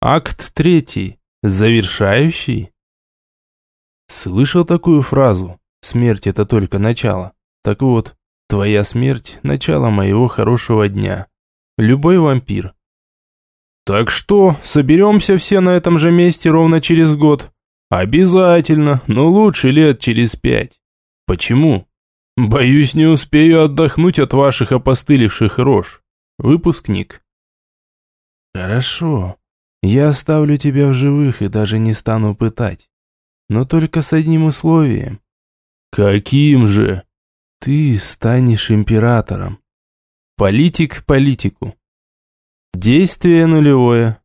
Акт третий. Завершающий. Слышал такую фразу? Смерть – это только начало. Так вот, твоя смерть – начало моего хорошего дня. Любой вампир. Так что, соберемся все на этом же месте ровно через год? Обязательно, но лучше лет через пять. Почему? Боюсь, не успею отдохнуть от ваших опостылевших рож. Выпускник. Хорошо. Я оставлю тебя в живых и даже не стану пытать. Но только с одним условием. Каким же? Ты станешь императором. Политик политику. Действие нулевое.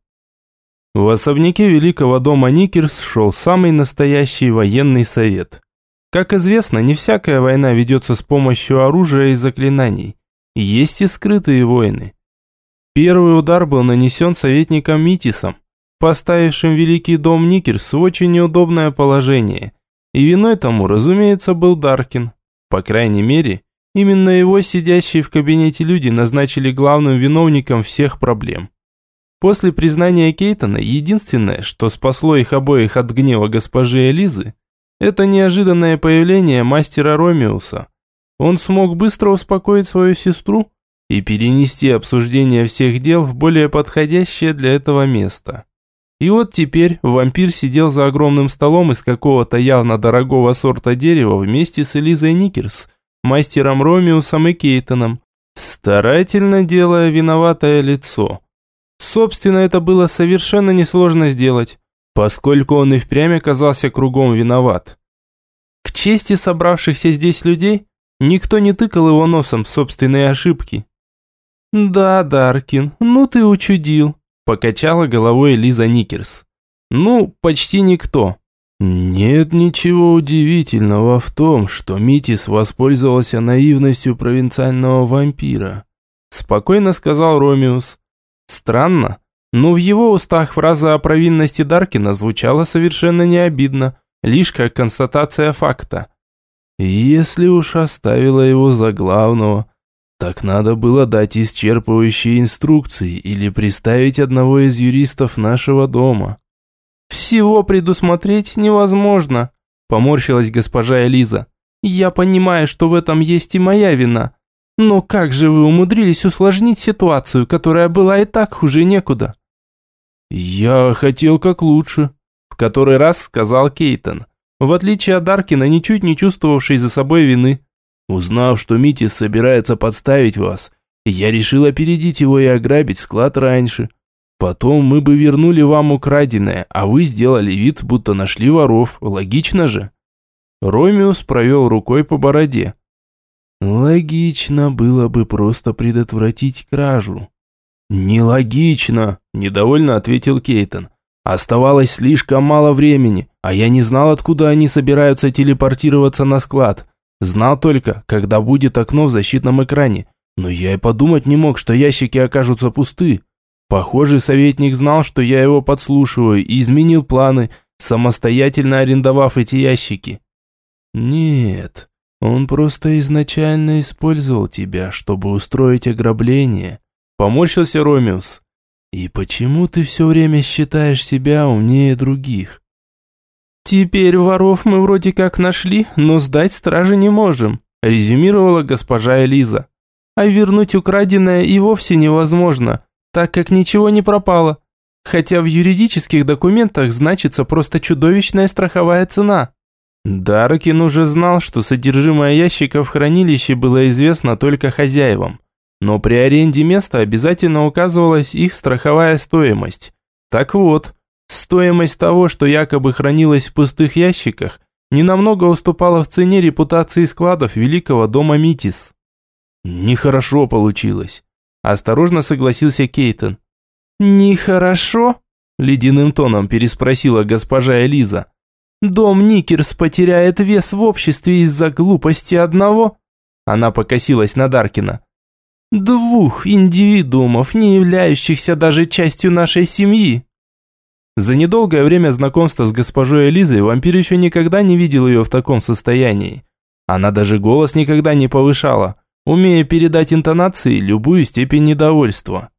В особняке Великого дома Никерс шел самый настоящий военный совет. Как известно, не всякая война ведется с помощью оружия и заклинаний. Есть и скрытые войны. Первый удар был нанесен советником Митисом, поставившим Великий дом Никерс в очень неудобное положение. И виной тому, разумеется, был Даркин. По крайней мере, именно его сидящие в кабинете люди назначили главным виновником всех проблем. После признания Кейтона, единственное, что спасло их обоих от гнева госпожи Элизы, это неожиданное появление мастера Ромеуса. Он смог быстро успокоить свою сестру и перенести обсуждение всех дел в более подходящее для этого место. И вот теперь вампир сидел за огромным столом из какого-то явно дорогого сорта дерева вместе с Элизой Никерс, мастером Ромеусом и Кейтоном, старательно делая виноватое лицо. Собственно, это было совершенно несложно сделать, поскольку он и впрямь оказался кругом виноват. К чести собравшихся здесь людей, никто не тыкал его носом в собственные ошибки. «Да, Даркин, ну ты учудил», – покачала головой Лиза Никерс. «Ну, почти никто». «Нет ничего удивительного в том, что Митис воспользовался наивностью провинциального вампира», – спокойно сказал Ромеус. Странно, но в его устах фраза о провинности Даркина звучала совершенно не обидно, лишь как констатация факта. Если уж оставила его за главного, так надо было дать исчерпывающие инструкции или приставить одного из юристов нашего дома. «Всего предусмотреть невозможно», – поморщилась госпожа Элиза. «Я понимаю, что в этом есть и моя вина, но как же вы умудрились усложнить ситуацию, которая была и так хуже некуда? Я хотел как лучше, в который раз сказал Кейтон, в отличие от Даркина, ничуть не чувствовавший за собой вины. Узнав, что Митис собирается подставить вас, я решил опередить его и ограбить склад раньше. Потом мы бы вернули вам украденное, а вы сделали вид, будто нашли воров. Логично же? Ромеус провел рукой по бороде. Логично было бы просто предотвратить кражу. Нелогично, недовольно ответил Кейтон. Оставалось слишком мало времени, а я не знал, откуда они собираются телепортироваться на склад. Знал только, когда будет окно в защитном экране. Но я и подумать не мог, что ящики окажутся пусты. Похоже, советник знал, что я его подслушиваю и изменил планы, самостоятельно арендовав эти ящики. Нет, он просто изначально использовал тебя, чтобы устроить ограбление. Поморщился Ромеус. И почему ты все время считаешь себя умнее других? Теперь воров мы вроде как нашли, но сдать страже не можем, резюмировала госпожа Элиза. А вернуть украденное и вовсе невозможно, так как ничего не пропало. Хотя в юридических документах значится просто чудовищная страховая цена. Даркин уже знал, что содержимое ящика в хранилище было известно только хозяевам. Но при аренде места обязательно указывалась их страховая стоимость. Так вот, стоимость того, что якобы хранилось в пустых ящиках, ненамного уступала в цене репутации складов Великого дома Митис. «Нехорошо получилось», – осторожно согласился Кейтон. «Нехорошо?» – ледяным тоном переспросила госпожа Элиза. Дом Никерс потеряет вес в обществе из-за глупости одного?» Она покосилась на Даркина. «Двух индивидуумов, не являющихся даже частью нашей семьи». За недолгое время знакомства с госпожой Элизой вампир еще никогда не видел ее в таком состоянии. Она даже голос никогда не повышала, умея передать интонации любую степень недовольства.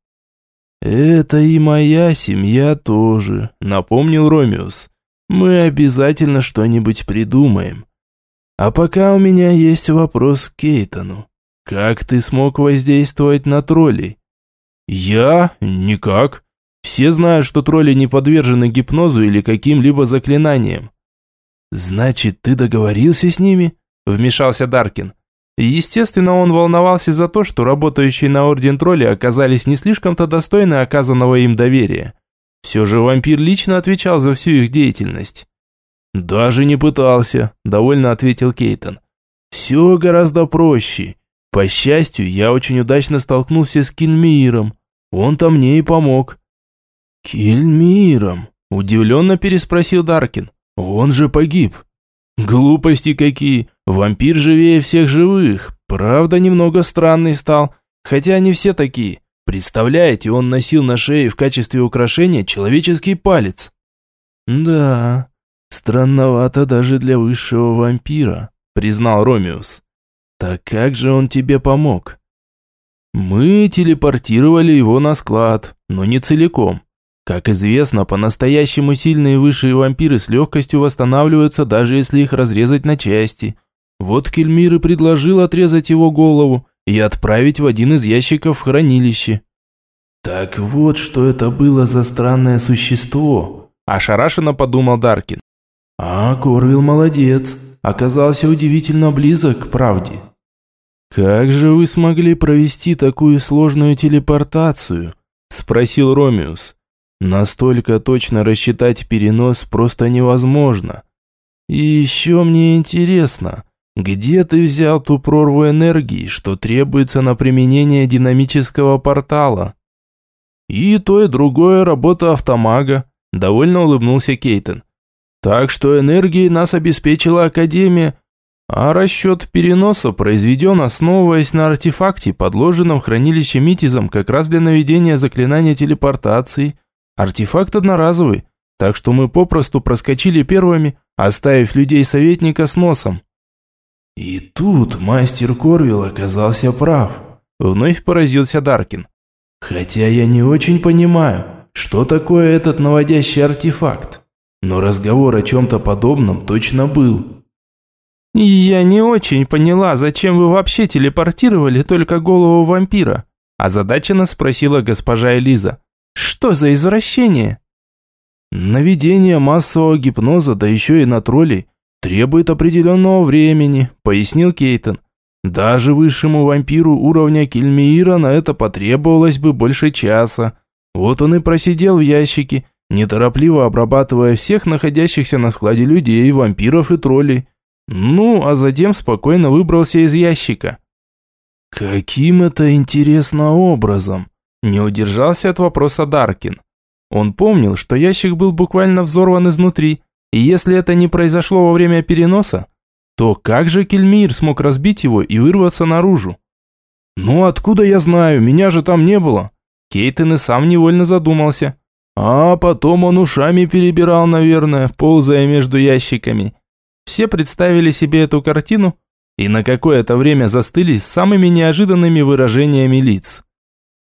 «Это и моя семья тоже», – напомнил Ромеус. «Мы обязательно что-нибудь придумаем. А пока у меня есть вопрос к Кейтону. Как ты смог воздействовать на троллей?» «Я? Никак. Все знают, что тролли не подвержены гипнозу или каким-либо заклинаниям». «Значит, ты договорился с ними?» – вмешался Даркин. Естественно, он волновался за то, что работающие на Орден Тролли оказались не слишком-то достойны оказанного им доверия. Все же вампир лично отвечал за всю их деятельность. «Даже не пытался», – довольно ответил Кейтон. «Все гораздо проще. По счастью, я очень удачно столкнулся с Кельмиром. Он-то мне и помог». «Кельмиром?» – удивленно переспросил Даркин. «Он же погиб». «Глупости какие! Вампир живее всех живых. Правда, немного странный стал. Хотя не все такие. Представляете, он носил на шее в качестве украшения человеческий палец. Да, странновато даже для высшего вампира, признал Ромеус. Так как же он тебе помог? Мы телепортировали его на склад, но не целиком. Как известно, по-настоящему сильные высшие вампиры с легкостью восстанавливаются, даже если их разрезать на части. Вот Кельмир и предложил отрезать его голову и отправить в один из ящиков в хранилище. «Так вот, что это было за странное существо», – ошарашенно подумал Даркин. «А, Корвил молодец, оказался удивительно близок к правде». «Как же вы смогли провести такую сложную телепортацию?» – спросил Ромеус. «Настолько точно рассчитать перенос просто невозможно. И еще мне интересно, где ты взял ту прорву энергии, что требуется на применение динамического портала? И то, и другое работа автомага, довольно улыбнулся Кейтон. Так что энергией нас обеспечила Академия, а расчет переноса произведен, основываясь на артефакте, подложенном в хранилище Митизом как раз для наведения заклинания телепортации. Артефакт одноразовый, так что мы попросту проскочили первыми, оставив людей советника с носом. И тут мастер Корвилл оказался прав. Вновь поразился Даркин. Хотя я не очень понимаю, что такое этот наводящий артефакт. Но разговор о чем-то подобном точно был. «Я не очень поняла, зачем вы вообще телепортировали только голову вампира?» Озадаченно спросила госпожа Элиза. «Что за извращение?» «Наведение массового гипноза, да еще и на троллей, требует определенного времени», – пояснил Кейтон. «Даже высшему вампиру уровня Кельмиира на это потребовалось бы больше часа. Вот он и просидел в ящике, неторопливо обрабатывая всех находящихся на складе людей, вампиров и троллей. Ну, а затем спокойно выбрался из ящика». «Каким это интересно образом?» – не удержался от вопроса Даркин. Он помнил, что ящик был буквально взорван изнутри, и если это не произошло во время переноса, то как же Кельмир смог разбить его и вырваться наружу? «Ну откуда я знаю, меня же там не было». Кейтен и сам невольно задумался. А потом он ушами перебирал, наверное, ползая между ящиками. Все представили себе эту картину и на какое-то время застыли с самыми неожиданными выражениями лиц.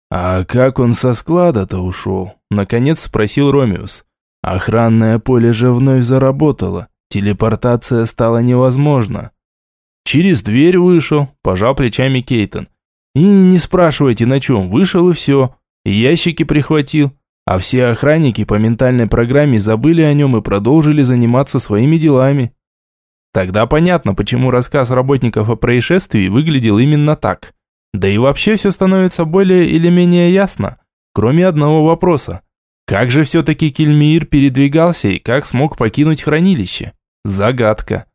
«А как он со склада-то ушел?» – наконец спросил Ромеус. Охранное поле же вновь заработало. Телепортация стала невозможна. Через дверь вышел, пожал плечами Кейтон. И не спрашивайте на чем, вышел и все. Ящики прихватил. А все охранники по ментальной программе забыли о нем и продолжили заниматься своими делами. Тогда понятно, почему рассказ работников о происшествии выглядел именно так. Да и вообще все становится более или менее ясно, кроме одного вопроса. Как же все-таки Кельмир передвигался и как смог покинуть хранилище? Загадка.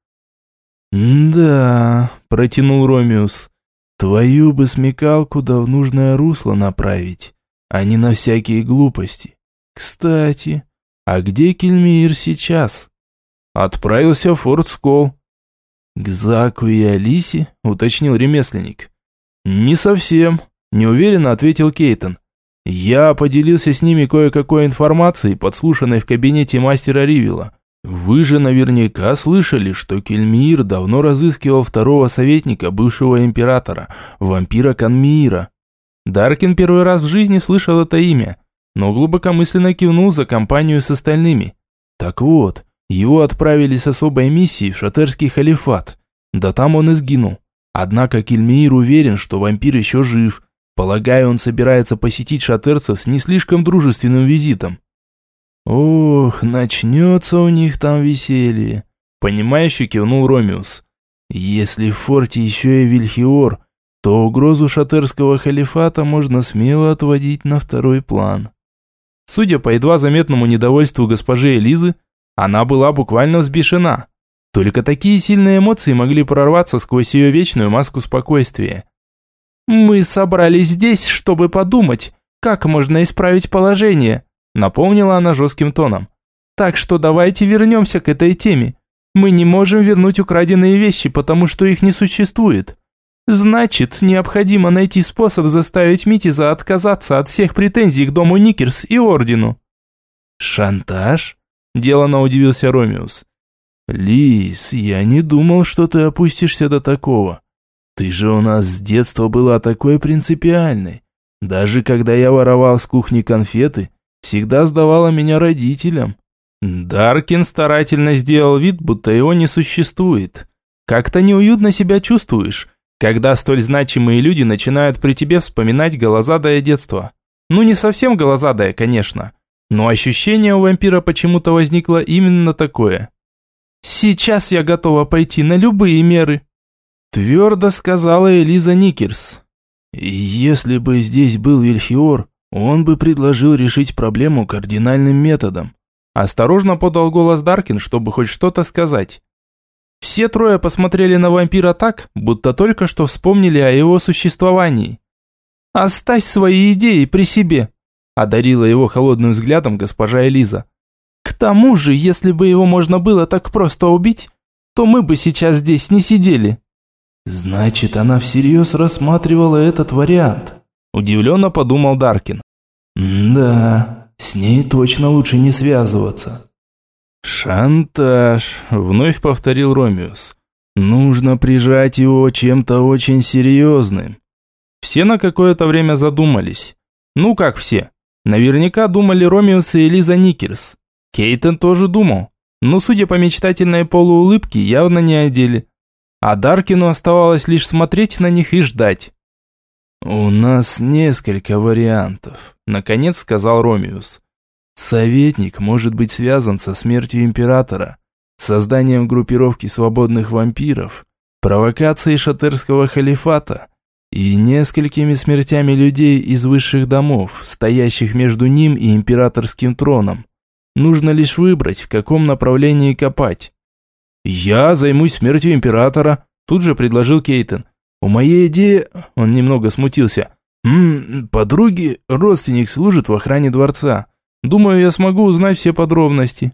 «Да», – протянул Ромеус, – «твою бы смекалку да в нужное русло направить, а не на всякие глупости. Кстати, а где Кельмир сейчас?» «Отправился в Форт Скол». «К Заку и Алисе?» – уточнил ремесленник. «Не совсем», – неуверенно ответил Кейтон. Я поделился с ними кое-какой информацией, подслушанной в кабинете мастера Ривила. Вы же наверняка слышали, что Кельмир давно разыскивал второго советника бывшего императора, вампира Канмиира. Даркин первый раз в жизни слышал это имя, но глубокомысленно кивнул за компанию с остальными. Так вот, его отправили с особой миссией в шатерский халифат. Да там он и сгинул. Однако Кельмиир уверен, что вампир еще жив. Полагаю, он собирается посетить шатерцев с не слишком дружественным визитом. Ох, начнется у них там веселье. Понимающе кивнул Ромеус. Если в форте еще и Вильхиор, то угрозу шатерского халифата можно смело отводить на второй план. Судя по едва заметному недовольству госпожи Элизы, она была буквально взбешена. Только такие сильные эмоции могли прорваться сквозь ее вечную маску спокойствия. «Мы собрались здесь, чтобы подумать, как можно исправить положение», напомнила она жестким тоном. «Так что давайте вернемся к этой теме. Мы не можем вернуть украденные вещи, потому что их не существует. Значит, необходимо найти способ заставить Митиза отказаться от всех претензий к дому Никерс и Ордену». «Шантаж?» – делано удивился Ромеус. «Лис, я не думал, что ты опустишься до такого. Ты же у нас с детства была такой принципиальной. Даже когда я воровал с кухни конфеты, всегда сдавала меня родителям». Даркин старательно сделал вид, будто его не существует. «Как-то неуютно себя чувствуешь, когда столь значимые люди начинают при тебе вспоминать голозадое детство. Ну, не совсем голозадое, конечно, но ощущение у вампира почему-то возникло именно такое. «Сейчас я готова пойти на любые меры», – твердо сказала Элиза Никерс. «Если бы здесь был Вильхиор, он бы предложил решить проблему кардинальным методом». Осторожно подал голос Даркин, чтобы хоть что-то сказать. Все трое посмотрели на вампира так, будто только что вспомнили о его существовании. «Оставь свои идеи при себе», – одарила его холодным взглядом госпожа Элиза. «К тому же, если бы его можно было так просто убить, то мы бы сейчас здесь не сидели». «Значит, она всерьез рассматривала этот вариант», – удивленно подумал Даркин. «Да, с ней точно лучше не связываться». «Шантаж», – вновь повторил Ромеус. «Нужно прижать его чем-то очень серьезным». Все на какое-то время задумались. Ну как все? Наверняка думали Ромеус и Элиза Никерс. Кейтон тоже думал. Но судя по мечтательной полуулыбке, явно не о деле. А Даркину оставалось лишь смотреть на них и ждать. «У нас несколько вариантов», – наконец сказал Ромеус. Советник может быть связан со смертью императора, созданием группировки свободных вампиров, провокацией шатерского халифата и несколькими смертями людей из высших домов, стоящих между ним и императорским троном. Нужно лишь выбрать, в каком направлении копать. «Я займусь смертью императора», – тут же предложил Кейтон. «У моей идеи...» – он немного смутился. «М -м, подруги, родственник служит в охране дворца. Думаю, я смогу узнать все подробности».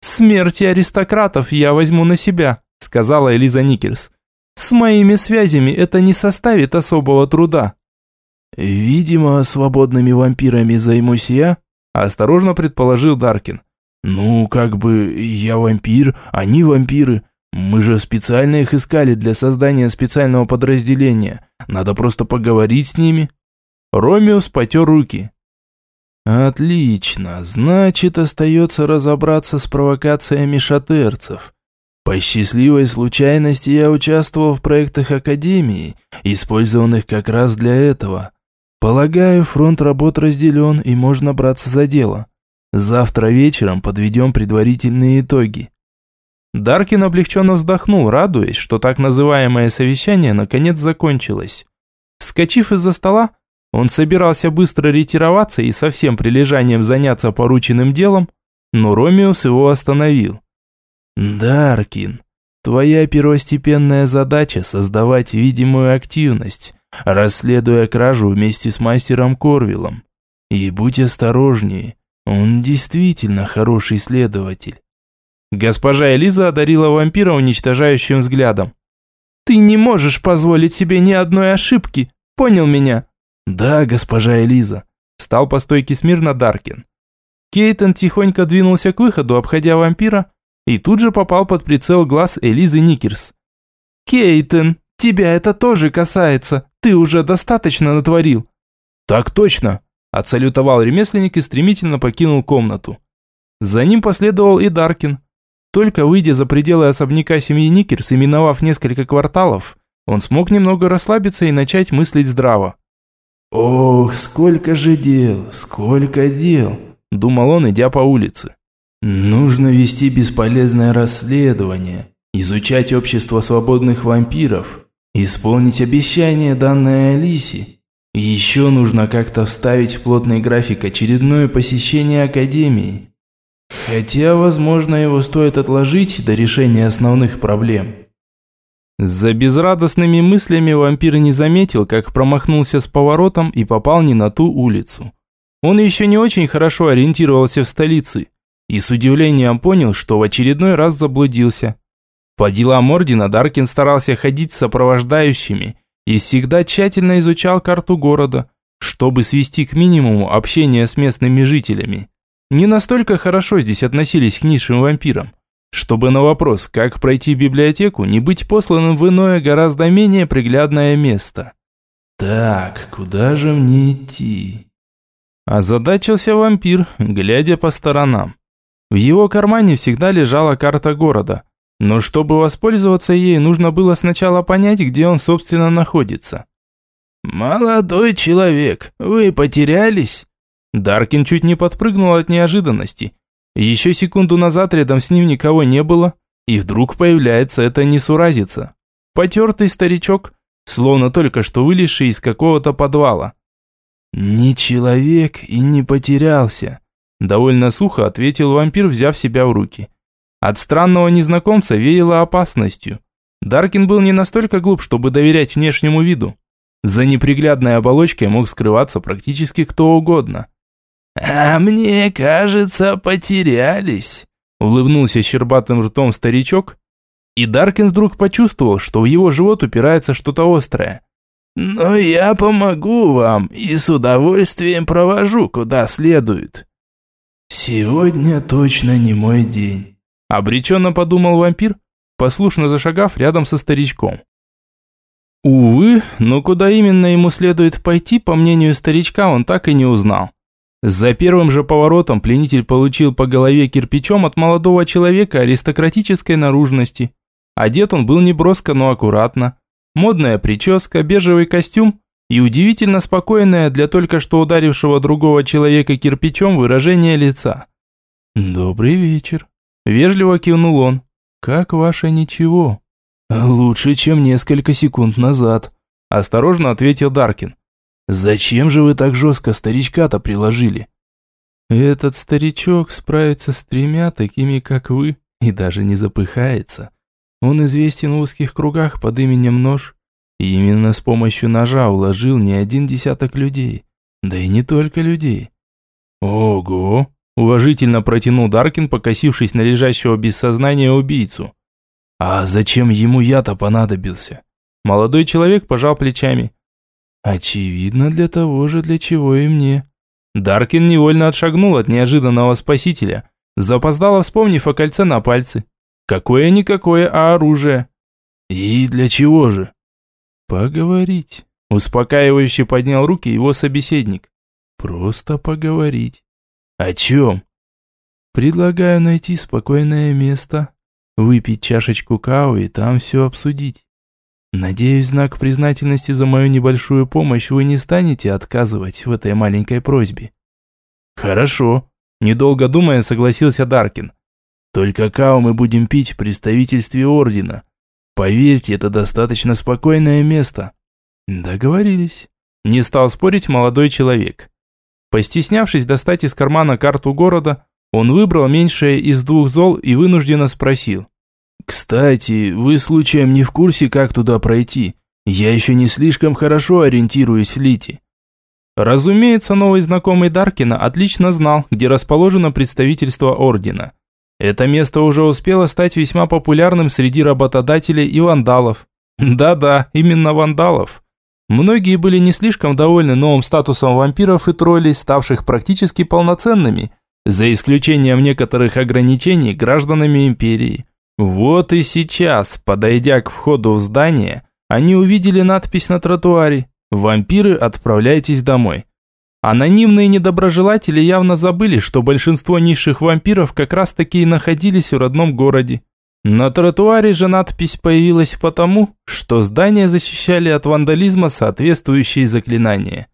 «Смерти аристократов я возьму на себя», – сказала Элиза Никерс. «С моими связями это не составит особого труда». «Видимо, свободными вампирами займусь я», – осторожно предположил Даркин. «Ну, как бы я вампир, они вампиры. Мы же специально их искали для создания специального подразделения. Надо просто поговорить с ними». Ромеус потер руки. Отлично, значит, остается разобраться с провокациями шатерцев. По счастливой случайности я участвовал в проектах Академии, использованных как раз для этого. Полагаю, фронт работ разделен и можно браться за дело. Завтра вечером подведем предварительные итоги. Даркин облегченно вздохнул, радуясь, что так называемое совещание наконец закончилось. Вскочив из-за стола, он собирался быстро ретироваться и со всем прилежанием заняться порученным делом, но Ромеус его остановил. «Даркин, твоя первостепенная задача – создавать видимую активность, расследуя кражу вместе с мастером Корвиллом. И будь осторожнее, он действительно хороший следователь». Госпожа Элиза одарила вампира уничтожающим взглядом. «Ты не можешь позволить себе ни одной ошибки, понял меня?» «Да, госпожа Элиза», – стал по стойке смирно Даркин. Кейтон тихонько двинулся к выходу, обходя вампира, и тут же попал под прицел глаз Элизы Никерс. «Кейтон, тебя это тоже касается, ты уже достаточно натворил». «Так точно», – Отсалютовал ремесленник и стремительно покинул комнату. За ним последовал и Даркин. Только выйдя за пределы особняка семьи Никерс и миновав несколько кварталов, он смог немного расслабиться и начать мыслить здраво. «Ох, сколько же дел, сколько дел!» – думал он, идя по улице. «Нужно вести бесполезное расследование, изучать общество свободных вампиров, исполнить обещание, данное Алисе. Еще нужно как-то вставить в плотный график очередное посещение Академии. Хотя, возможно, его стоит отложить до решения основных проблем». За безрадостными мыслями вампир не заметил, как промахнулся с поворотом и попал не на ту улицу. Он еще не очень хорошо ориентировался в столице и с удивлением понял, что в очередной раз заблудился. По делам Ордена Даркин старался ходить с сопровождающими и всегда тщательно изучал карту города, чтобы свести к минимуму общение с местными жителями. Не настолько хорошо здесь относились к низшим вампирам, чтобы на вопрос, как пройти в библиотеку, не быть посланным в иное гораздо менее приглядное место. «Так, куда же мне идти?» Озадачился вампир, глядя по сторонам. В его кармане всегда лежала карта города, но чтобы воспользоваться ей, нужно было сначала понять, где он, собственно, находится. «Молодой человек, вы потерялись?» Даркин чуть не подпрыгнул от неожиданности еще секунду назад рядом с ним никого не было, и вдруг появляется эта несуразица. Потертый старичок, словно только что вылезший из какого-то подвала. «Не человек и не потерялся», – довольно сухо ответил вампир, взяв себя в руки. От странного незнакомца веяло опасностью. Даркин был не настолько глуп, чтобы доверять внешнему виду. За неприглядной оболочкой мог скрываться практически кто угодно. «А мне кажется, потерялись», – улыбнулся щербатым ртом старичок, и Даркин вдруг почувствовал, что в его живот упирается что-то острое. «Но я помогу вам и с удовольствием провожу куда следует». «Сегодня точно не мой день», – обреченно подумал вампир, послушно зашагав рядом со старичком. Увы, но куда именно ему следует пойти, по мнению старичка, он так и не узнал. За первым же поворотом пленитель получил по голове кирпичом от молодого человека аристократической наружности. Одет он был не броско, но аккуратно. Модная прическа, бежевый костюм и удивительно спокойное для только что ударившего другого человека кирпичом выражение лица. «Добрый вечер», – вежливо кивнул он. «Как ваше ничего?» «Лучше, чем несколько секунд назад», – осторожно ответил Даркин. Зачем же вы так жестко старичка-то приложили? Этот старичок справится с тремя такими, как вы, и даже не запыхается. Он известен в узких кругах под именем Нож, и именно с помощью ножа уложил не один десяток людей, да и не только людей. Ого! Уважительно протянул Даркин, покосившись на лежащего без сознания убийцу. А зачем ему я-то понадобился? Молодой человек пожал плечами. Очевидно, для того же, для чего и мне. Даркин невольно отшагнул от неожиданного спасителя, запоздало вспомнив о кольце на пальце. Какое-никакое, а оружие. И для чего же? Поговорить. Успокаивающе поднял руки его собеседник. Просто поговорить. О чем? Предлагаю найти спокойное место, выпить чашечку кавы и там все обсудить. Надеюсь, знак признательности за мою небольшую помощь вы не станете отказывать в этой маленькой просьбе. Хорошо, недолго думая, согласился Даркин. Только кау мы будем пить в представительстве ордена. Поверьте, это достаточно спокойное место. Договорились. Не стал спорить молодой человек. Постеснявшись достать из кармана карту города, он выбрал меньшее из двух зол и вынужденно спросил. «Кстати, вы случаем не в курсе, как туда пройти? Я еще не слишком хорошо ориентируюсь в Лите». Разумеется, новый знакомый Даркина отлично знал, где расположено представительство Ордена. Это место уже успело стать весьма популярным среди работодателей и вандалов. Да-да, именно вандалов. Многие были не слишком довольны новым статусом вампиров и троллей, ставших практически полноценными, за исключением некоторых ограничений гражданами империи. Вот и сейчас, подойдя к входу в здание, они увидели надпись на тротуаре «Вампиры, отправляйтесь домой». Анонимные недоброжелатели явно забыли, что большинство низших вампиров как раз таки и находились в родном городе. На тротуаре же надпись появилась потому, что здания защищали от вандализма соответствующие заклинания.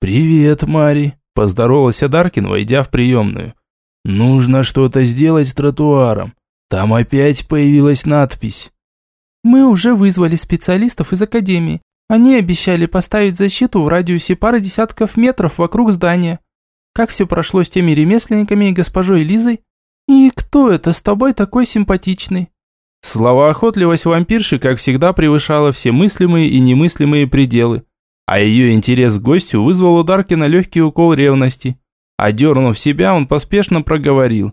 «Привет, Мари», – поздоровался Даркин, войдя в приемную. «Нужно что-то сделать с тротуаром. Там опять появилась надпись». «Мы уже вызвали специалистов из Академии. Они обещали поставить защиту в радиусе пары десятков метров вокруг здания. Как все прошло с теми ремесленниками и госпожой Лизой? И кто это с тобой такой симпатичный?» Словоохотливость вампирши, как всегда, превышала все мыслимые и немыслимые пределы. А ее интерес к гостю вызвал у Даркина легкий укол ревности. Одернув себя, он поспешно проговорил.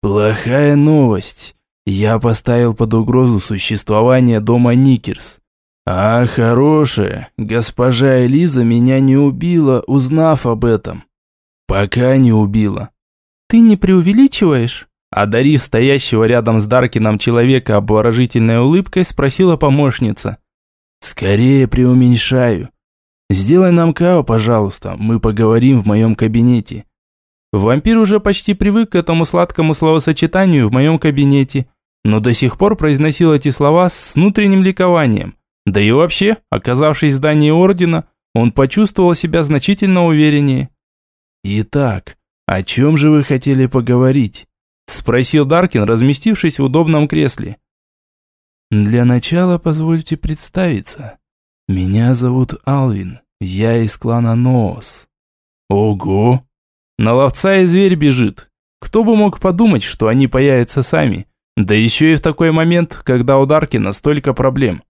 «Плохая новость. Я поставил под угрозу существование дома Никерс. А хорошая, госпожа Элиза меня не убила, узнав об этом. Пока не убила. Ты не преувеличиваешь? Одарив стоящего рядом с Даркином человека обворожительной улыбкой, спросила помощница. «Скорее преуменьшаю. Сделай нам као, пожалуйста, мы поговорим в моем кабинете». Вампир уже почти привык к этому сладкому словосочетанию в моем кабинете, но до сих пор произносил эти слова с внутренним ликованием. Да и вообще, оказавшись в здании Ордена, он почувствовал себя значительно увереннее. «Итак, о чем же вы хотели поговорить?» – спросил Даркин, разместившись в удобном кресле. «Для начала позвольте представиться. Меня зовут Алвин, я из клана Ноос». «Ого! На ловца и зверь бежит. Кто бы мог подумать, что они появятся сами, да еще и в такой момент, когда у Даркина столько проблем».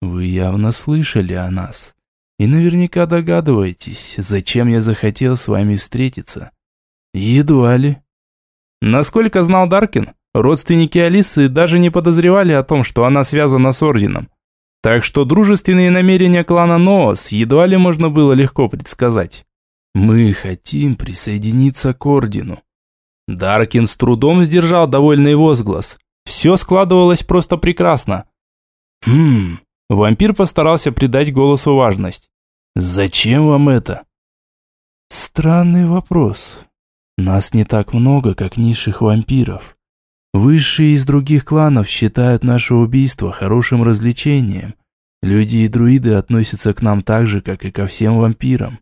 Вы явно слышали о нас. И наверняка догадываетесь, зачем я захотел с вами встретиться. Едва ли. Насколько знал Даркин, родственники Алисы даже не подозревали о том, что она связана с Орденом. Так что дружественные намерения клана Ноос едва ли можно было легко предсказать. Мы хотим присоединиться к Ордену. Даркин с трудом сдержал довольный возглас. Все складывалось просто прекрасно. Хм, Вампир постарался придать голосу важность. «Зачем вам это?» «Странный вопрос. Нас не так много, как низших вампиров. Высшие из других кланов считают наше убийство хорошим развлечением. Люди и друиды относятся к нам так же, как и ко всем вампирам.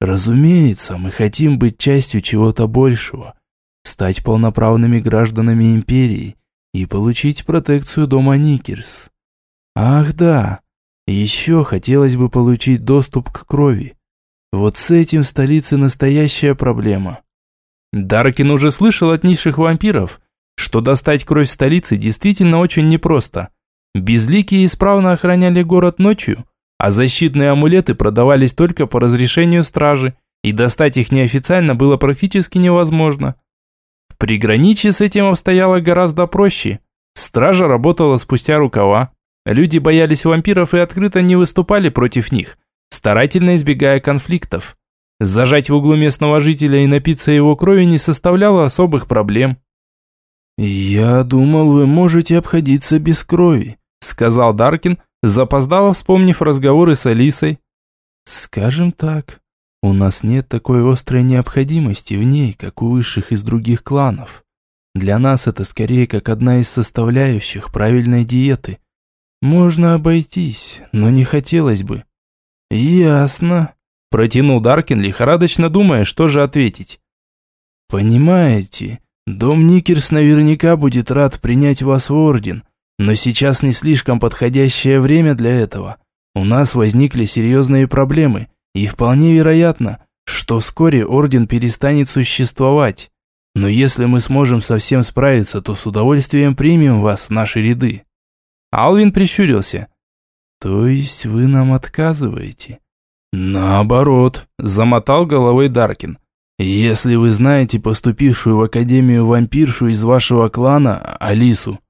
Разумеется, мы хотим быть частью чего-то большего, стать полноправными гражданами империи и получить протекцию дома Никерс. Ах да, еще хотелось бы получить доступ к крови. Вот с этим в столице настоящая проблема. Даркин уже слышал от низших вампиров, что достать кровь в столице действительно очень непросто. Безликие исправно охраняли город ночью, а защитные амулеты продавались только по разрешению стражи, и достать их неофициально было практически невозможно. В приграничье с этим обстояло гораздо проще. Стража работала спустя рукава, Люди боялись вампиров и открыто не выступали против них, старательно избегая конфликтов. Зажать в углу местного жителя и напиться его крови не составляло особых проблем. «Я думал, вы можете обходиться без крови», сказал Даркин, запоздало вспомнив разговоры с Алисой. «Скажем так, у нас нет такой острой необходимости в ней, как у высших из других кланов. Для нас это скорее как одна из составляющих правильной диеты, можно обойтись, но не хотелось бы. Ясно. Протянул Даркин, лихорадочно думая, что же ответить. Понимаете, дом Никерс наверняка будет рад принять вас в орден, но сейчас не слишком подходящее время для этого. У нас возникли серьезные проблемы, и вполне вероятно, что вскоре орден перестанет существовать. Но если мы сможем совсем справиться, то с удовольствием примем вас в наши ряды. Алвин прищурился. «То есть вы нам отказываете?» «Наоборот», – замотал головой Даркин. «Если вы знаете поступившую в Академию вампиршу из вашего клана, Алису».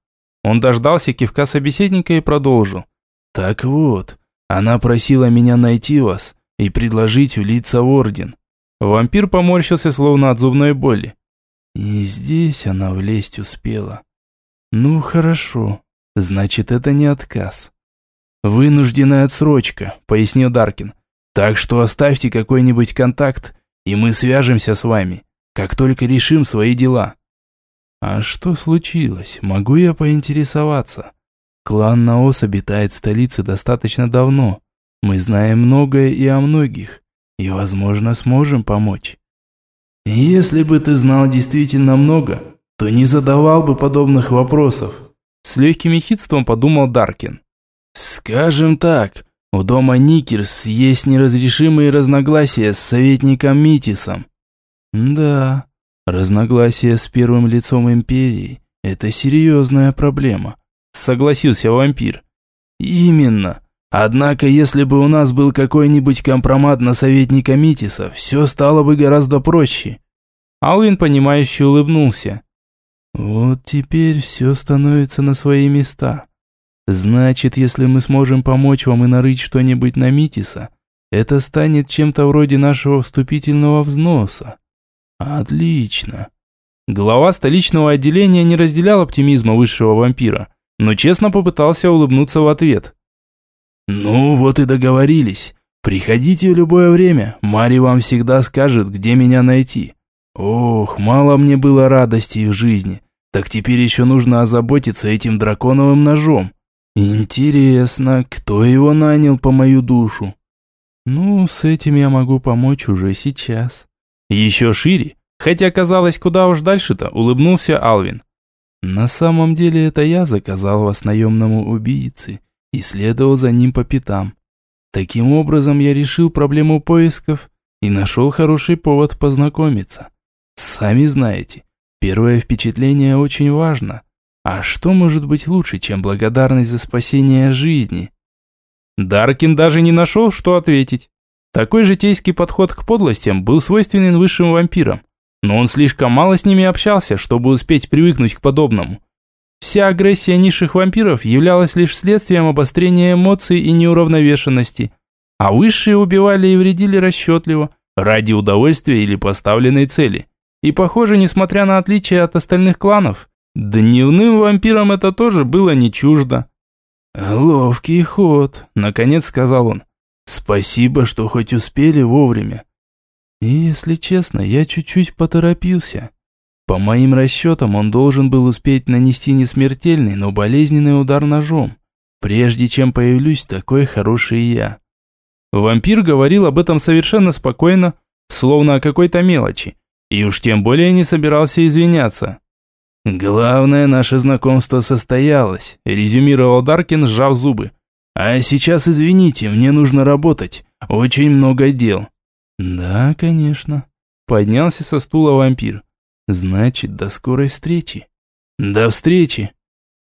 Он дождался кивка собеседника и продолжил. «Так вот, она просила меня найти вас и предложить влиться в Орден». Вампир поморщился, словно от зубной боли. «И здесь она влезть успела». «Ну, хорошо, Значит, это не отказ. Вынужденная отсрочка, пояснил Даркин. Так что оставьте какой-нибудь контакт, и мы свяжемся с вами, как только решим свои дела». «А что случилось? Могу я поинтересоваться?» «Клан Наос обитает в столице достаточно давно. Мы знаем многое и о многих, и, возможно, сможем помочь». «Если бы ты знал действительно много, то не задавал бы подобных вопросов», с легким ехидством подумал Даркин. «Скажем так, у дома Никерс есть неразрешимые разногласия с советником Митисом». «Да, разногласия с первым лицом Империи – это серьезная проблема», – согласился вампир. «Именно. Однако, если бы у нас был какой-нибудь компромат на советника Митиса, все стало бы гораздо проще». Алвин, понимающе улыбнулся. Вот теперь все становится на свои места. Значит, если мы сможем помочь вам и нарыть что-нибудь на Митиса, это станет чем-то вроде нашего вступительного взноса. Отлично. Глава столичного отделения не разделял оптимизма высшего вампира, но честно попытался улыбнуться в ответ. «Ну, вот и договорились. Приходите в любое время, Мари вам всегда скажет, где меня найти. Ох, мало мне было радости в жизни. Так теперь еще нужно озаботиться этим драконовым ножом. Интересно, кто его нанял по мою душу? Ну, с этим я могу помочь уже сейчас. Еще шире, хотя казалось, куда уж дальше-то, улыбнулся Алвин. На самом деле это я заказал вас наемному убийце и следовал за ним по пятам. Таким образом я решил проблему поисков и нашел хороший повод познакомиться. Сами знаете, первое впечатление очень важно. А что может быть лучше, чем благодарность за спасение жизни? Даркин даже не нашел, что ответить. Такой житейский подход к подлостям был свойственен высшим вампирам, но он слишком мало с ними общался, чтобы успеть привыкнуть к подобному. Вся агрессия низших вампиров являлась лишь следствием обострения эмоций и неуравновешенности, а высшие убивали и вредили расчетливо, ради удовольствия или поставленной цели. И похоже, несмотря на отличия от остальных кланов, дневным вампирам это тоже было не чуждо. «Ловкий ход», – наконец сказал он. «Спасибо, что хоть успели вовремя». И, если честно, я чуть-чуть поторопился. По моим расчетам, он должен был успеть нанести не смертельный, но болезненный удар ножом, прежде чем появлюсь такой хороший я. Вампир говорил об этом совершенно спокойно, словно о какой-то мелочи, и уж тем более не собирался извиняться. «Главное, наше знакомство состоялось», – резюмировал Даркин, сжав зубы. «А сейчас извините, мне нужно работать. Очень много дел». «Да, конечно», – поднялся со стула вампир. «Значит, до скорой встречи». «До встречи».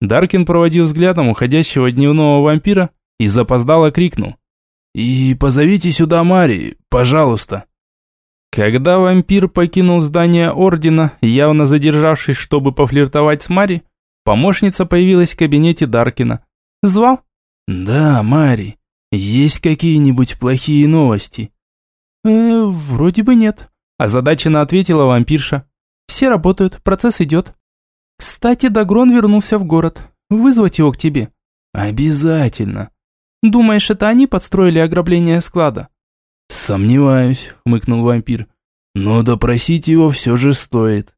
Даркин проводил взглядом уходящего дневного вампира и запоздало крикнул. «И позовите сюда Мари, пожалуйста». Когда вампир покинул здание Ордена, явно задержавшись, чтобы пофлиртовать с Мари, помощница появилась в кабинете Даркина. «Звал?» «Да, Мари. Есть какие-нибудь плохие новости?» «Э, вроде бы нет», – озадаченно ответила вампирша. «Все работают, процесс идет. Кстати, Дагрон вернулся в город. Вызвать его к тебе?» «Обязательно». «Думаешь, это они подстроили ограбление склада?» «Сомневаюсь», – хмыкнул вампир. «Но допросить его все же стоит».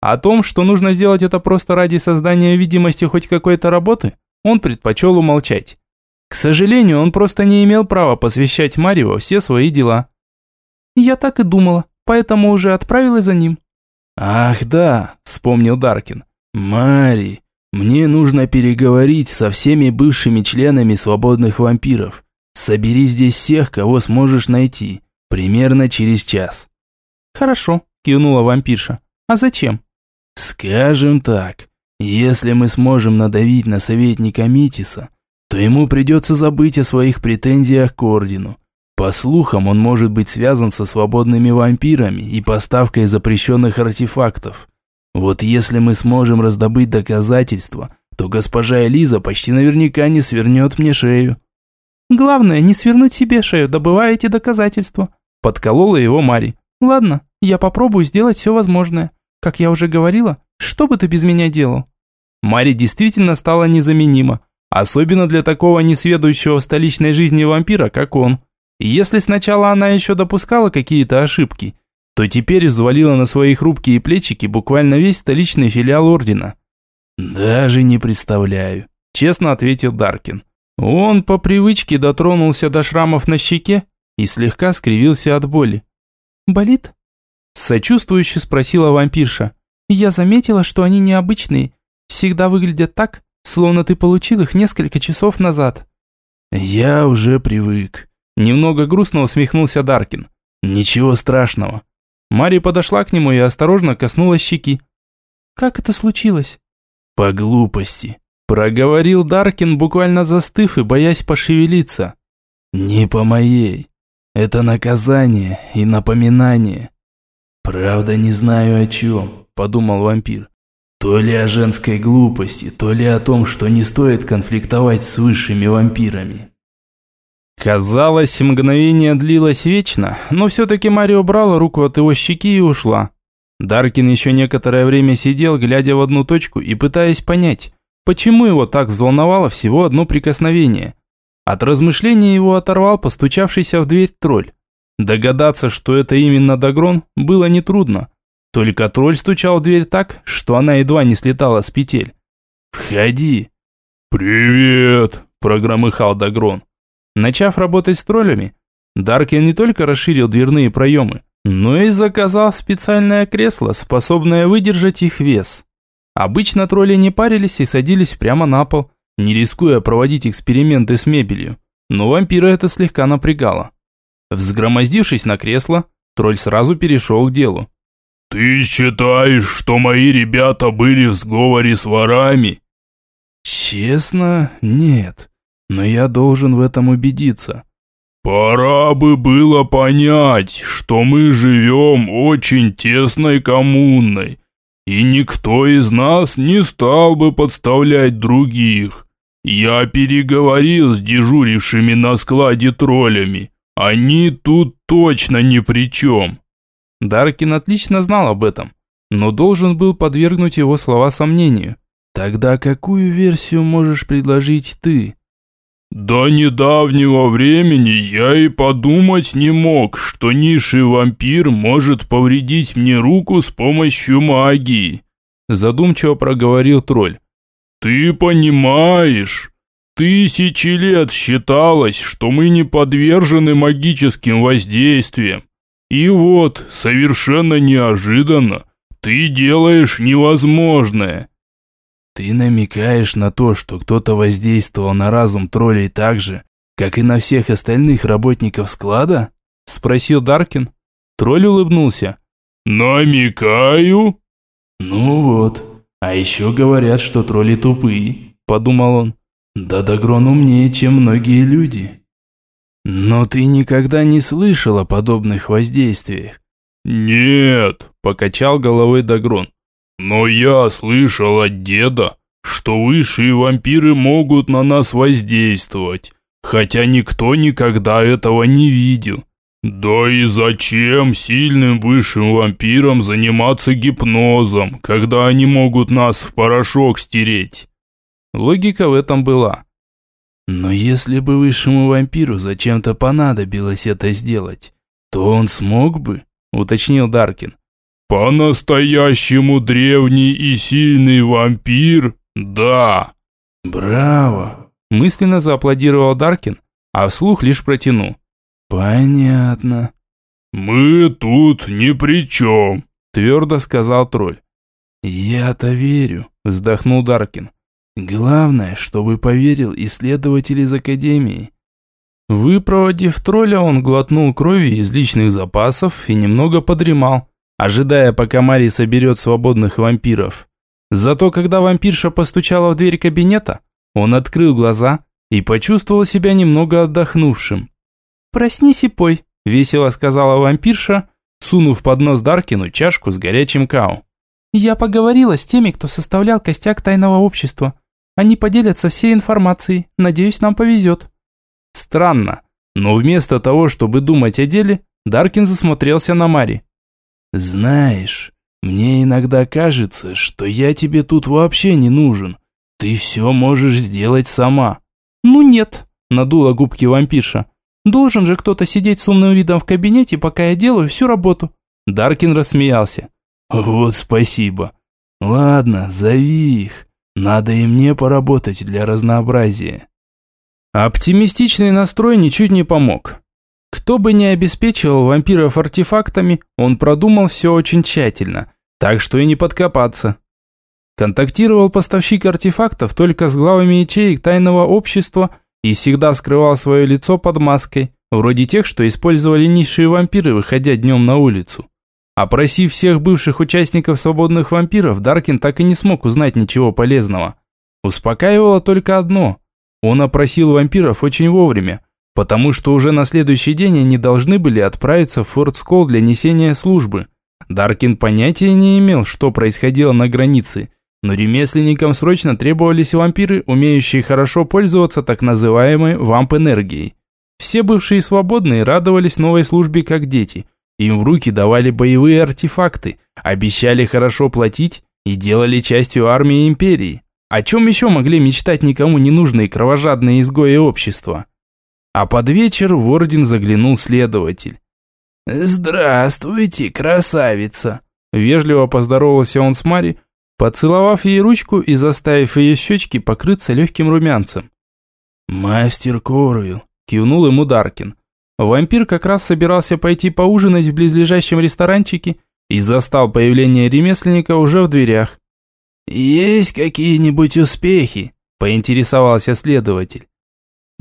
О том, что нужно сделать это просто ради создания видимости хоть какой-то работы, он предпочел умолчать. К сожалению, он просто не имел права посвящать Мари во все свои дела. «Я так и думала, поэтому уже отправилась за ним». «Ах да», – вспомнил Даркин. «Мари, мне нужно переговорить со всеми бывшими членами свободных вампиров. Собери здесь всех, кого сможешь найти. Примерно через час». «Хорошо», – кивнула вампирша. «А зачем?» «Скажем так, если мы сможем надавить на советника Митиса, то ему придется забыть о своих претензиях к Ордену. По слухам, он может быть связан со свободными вампирами и поставкой запрещенных артефактов. Вот если мы сможем раздобыть доказательства, то госпожа Элиза почти наверняка не свернет мне шею». Главное, не свернуть себе шею, добывая эти доказательства. Подколола его Мари. Ладно, я попробую сделать все возможное. Как я уже говорила, что бы ты без меня делал? Мари действительно стала незаменима. Особенно для такого несведущего в столичной жизни вампира, как он. И если сначала она еще допускала какие-то ошибки, то теперь взвалила на свои хрупкие плечики буквально весь столичный филиал Ордена. «Даже не представляю», – честно ответил Даркин. Он по привычке дотронулся до шрамов на щеке и слегка скривился от боли. «Болит?» – сочувствующе спросила вампирша. «Я заметила, что они необычные, всегда выглядят так, словно ты получил их несколько часов назад». «Я уже привык», – немного грустно усмехнулся Даркин. «Ничего страшного». Мари подошла к нему и осторожно коснулась щеки. «Как это случилось?» «По глупости», – проговорил Даркин, буквально застыв и боясь пошевелиться. «Не по моей. Это наказание и напоминание». «Правда, не знаю о чем», – подумал вампир. «То ли о женской глупости, то ли о том, что не стоит конфликтовать с высшими вампирами». Казалось, мгновение длилось вечно, но все-таки Марио брала руку от его щеки и ушла. Даркин еще некоторое время сидел, глядя в одну точку и пытаясь понять, почему его так взволновало всего одно прикосновение. От размышления его оторвал постучавшийся в дверь тролль. Догадаться, что это именно Дагрон, было нетрудно. Только тролль стучал в дверь так, что она едва не слетала с петель. «Входи!» «Привет!» – прогромыхал Дагрон. Начав работать с троллями, Даркин не только расширил дверные проемы, но и заказал специальное кресло, способное выдержать их вес. Обычно тролли не парились и садились прямо на пол, не рискуя проводить эксперименты с мебелью, но вампира это слегка напрягало. Взгромоздившись на кресло, тролль сразу перешел к делу. «Ты считаешь, что мои ребята были в сговоре с ворами?» «Честно, нет. Но я должен в этом убедиться. Пора бы было понять, что мы живем очень тесной коммунной, и никто из нас не стал бы подставлять других. Я переговорил с дежурившими на складе троллями. Они тут точно ни при чем. Даркин отлично знал об этом, но должен был подвергнуть его слова сомнению. Тогда какую версию можешь предложить ты? До недавнего времени я и подумать не мог, что низший вампир может повредить мне руку с помощью магии. Задумчиво проговорил тролль. Ты понимаешь, тысячи лет считалось, что мы не подвержены магическим воздействиям. И вот, совершенно неожиданно, ты делаешь невозможное. «Ты намекаешь на то, что кто-то воздействовал на разум троллей так же, как и на всех остальных работников склада?» – спросил Даркин. Тролль улыбнулся. «Намекаю?» «Ну вот, а еще говорят, что тролли тупые», – подумал он. «Да Дагрон умнее, чем многие люди». «Но ты никогда не слышал о подобных воздействиях?» «Нет», – покачал головой Дагрон. Но я слышал от деда, что высшие вампиры могут на нас воздействовать, хотя никто никогда этого не видел. Да и зачем сильным высшим вампирам заниматься гипнозом, когда они могут нас в порошок стереть? Логика в этом была. Но если бы высшему вампиру зачем-то понадобилось это сделать, то он смог бы, уточнил Даркин. По-настоящему древний и сильный вампир? Да. Браво. Мысленно зааплодировал Даркин, а вслух лишь протянул. Понятно. Мы тут ни при чем, твердо сказал тролль. Я-то верю, вздохнул Даркин. Главное, чтобы поверил исследователь из Академии. Выпроводив тролля, он глотнул крови из личных запасов и немного подремал ожидая, пока Мари соберет свободных вампиров. Зато когда вампирша постучала в дверь кабинета, он открыл глаза и почувствовал себя немного отдохнувшим. «Проснись и пой», – весело сказала вампирша, сунув под нос Даркину чашку с горячим кау. «Я поговорила с теми, кто составлял костяк тайного общества. Они поделятся всей информацией. Надеюсь, нам повезет». Странно, но вместо того, чтобы думать о деле, Даркин засмотрелся на Мари. «Знаешь, мне иногда кажется, что я тебе тут вообще не нужен. Ты все можешь сделать сама». «Ну нет», – надула губки вампирша. Должен же кто-то сидеть с умным видом в кабинете, пока я делаю всю работу». Даркин рассмеялся. «Вот спасибо. Ладно, зови их. Надо и мне поработать для разнообразия». Оптимистичный настрой ничуть не помог. Кто бы ни обеспечивал вампиров артефактами, он продумал все очень тщательно, так что и не подкопаться. Контактировал поставщик артефактов только с главами ячеек тайного общества и всегда скрывал свое лицо под маской, вроде тех, что использовали низшие вампиры, выходя днем на улицу. Опросив всех бывших участников свободных вампиров, Даркин так и не смог узнать ничего полезного. Успокаивало только одно. Он опросил вампиров очень вовремя, потому что уже на следующий день они должны были отправиться в Форт Скол для несения службы. Даркин понятия не имел, что происходило на границе, но ремесленникам срочно требовались вампиры, умеющие хорошо пользоваться так называемой вамп-энергией. Все бывшие свободные радовались новой службе как дети. Им в руки давали боевые артефакты, обещали хорошо платить и делали частью армии империи. О чем еще могли мечтать никому не нужные кровожадные изгои общества? А под вечер в орден заглянул следователь. «Здравствуйте, красавица!» Вежливо поздоровался он с Мари, поцеловав ей ручку и заставив ее щечки покрыться легким румянцем. «Мастер Корвилл», – кивнул ему Даркин. Вампир как раз собирался пойти поужинать в близлежащем ресторанчике и застал появление ремесленника уже в дверях. «Есть какие-нибудь успехи?» – поинтересовался следователь.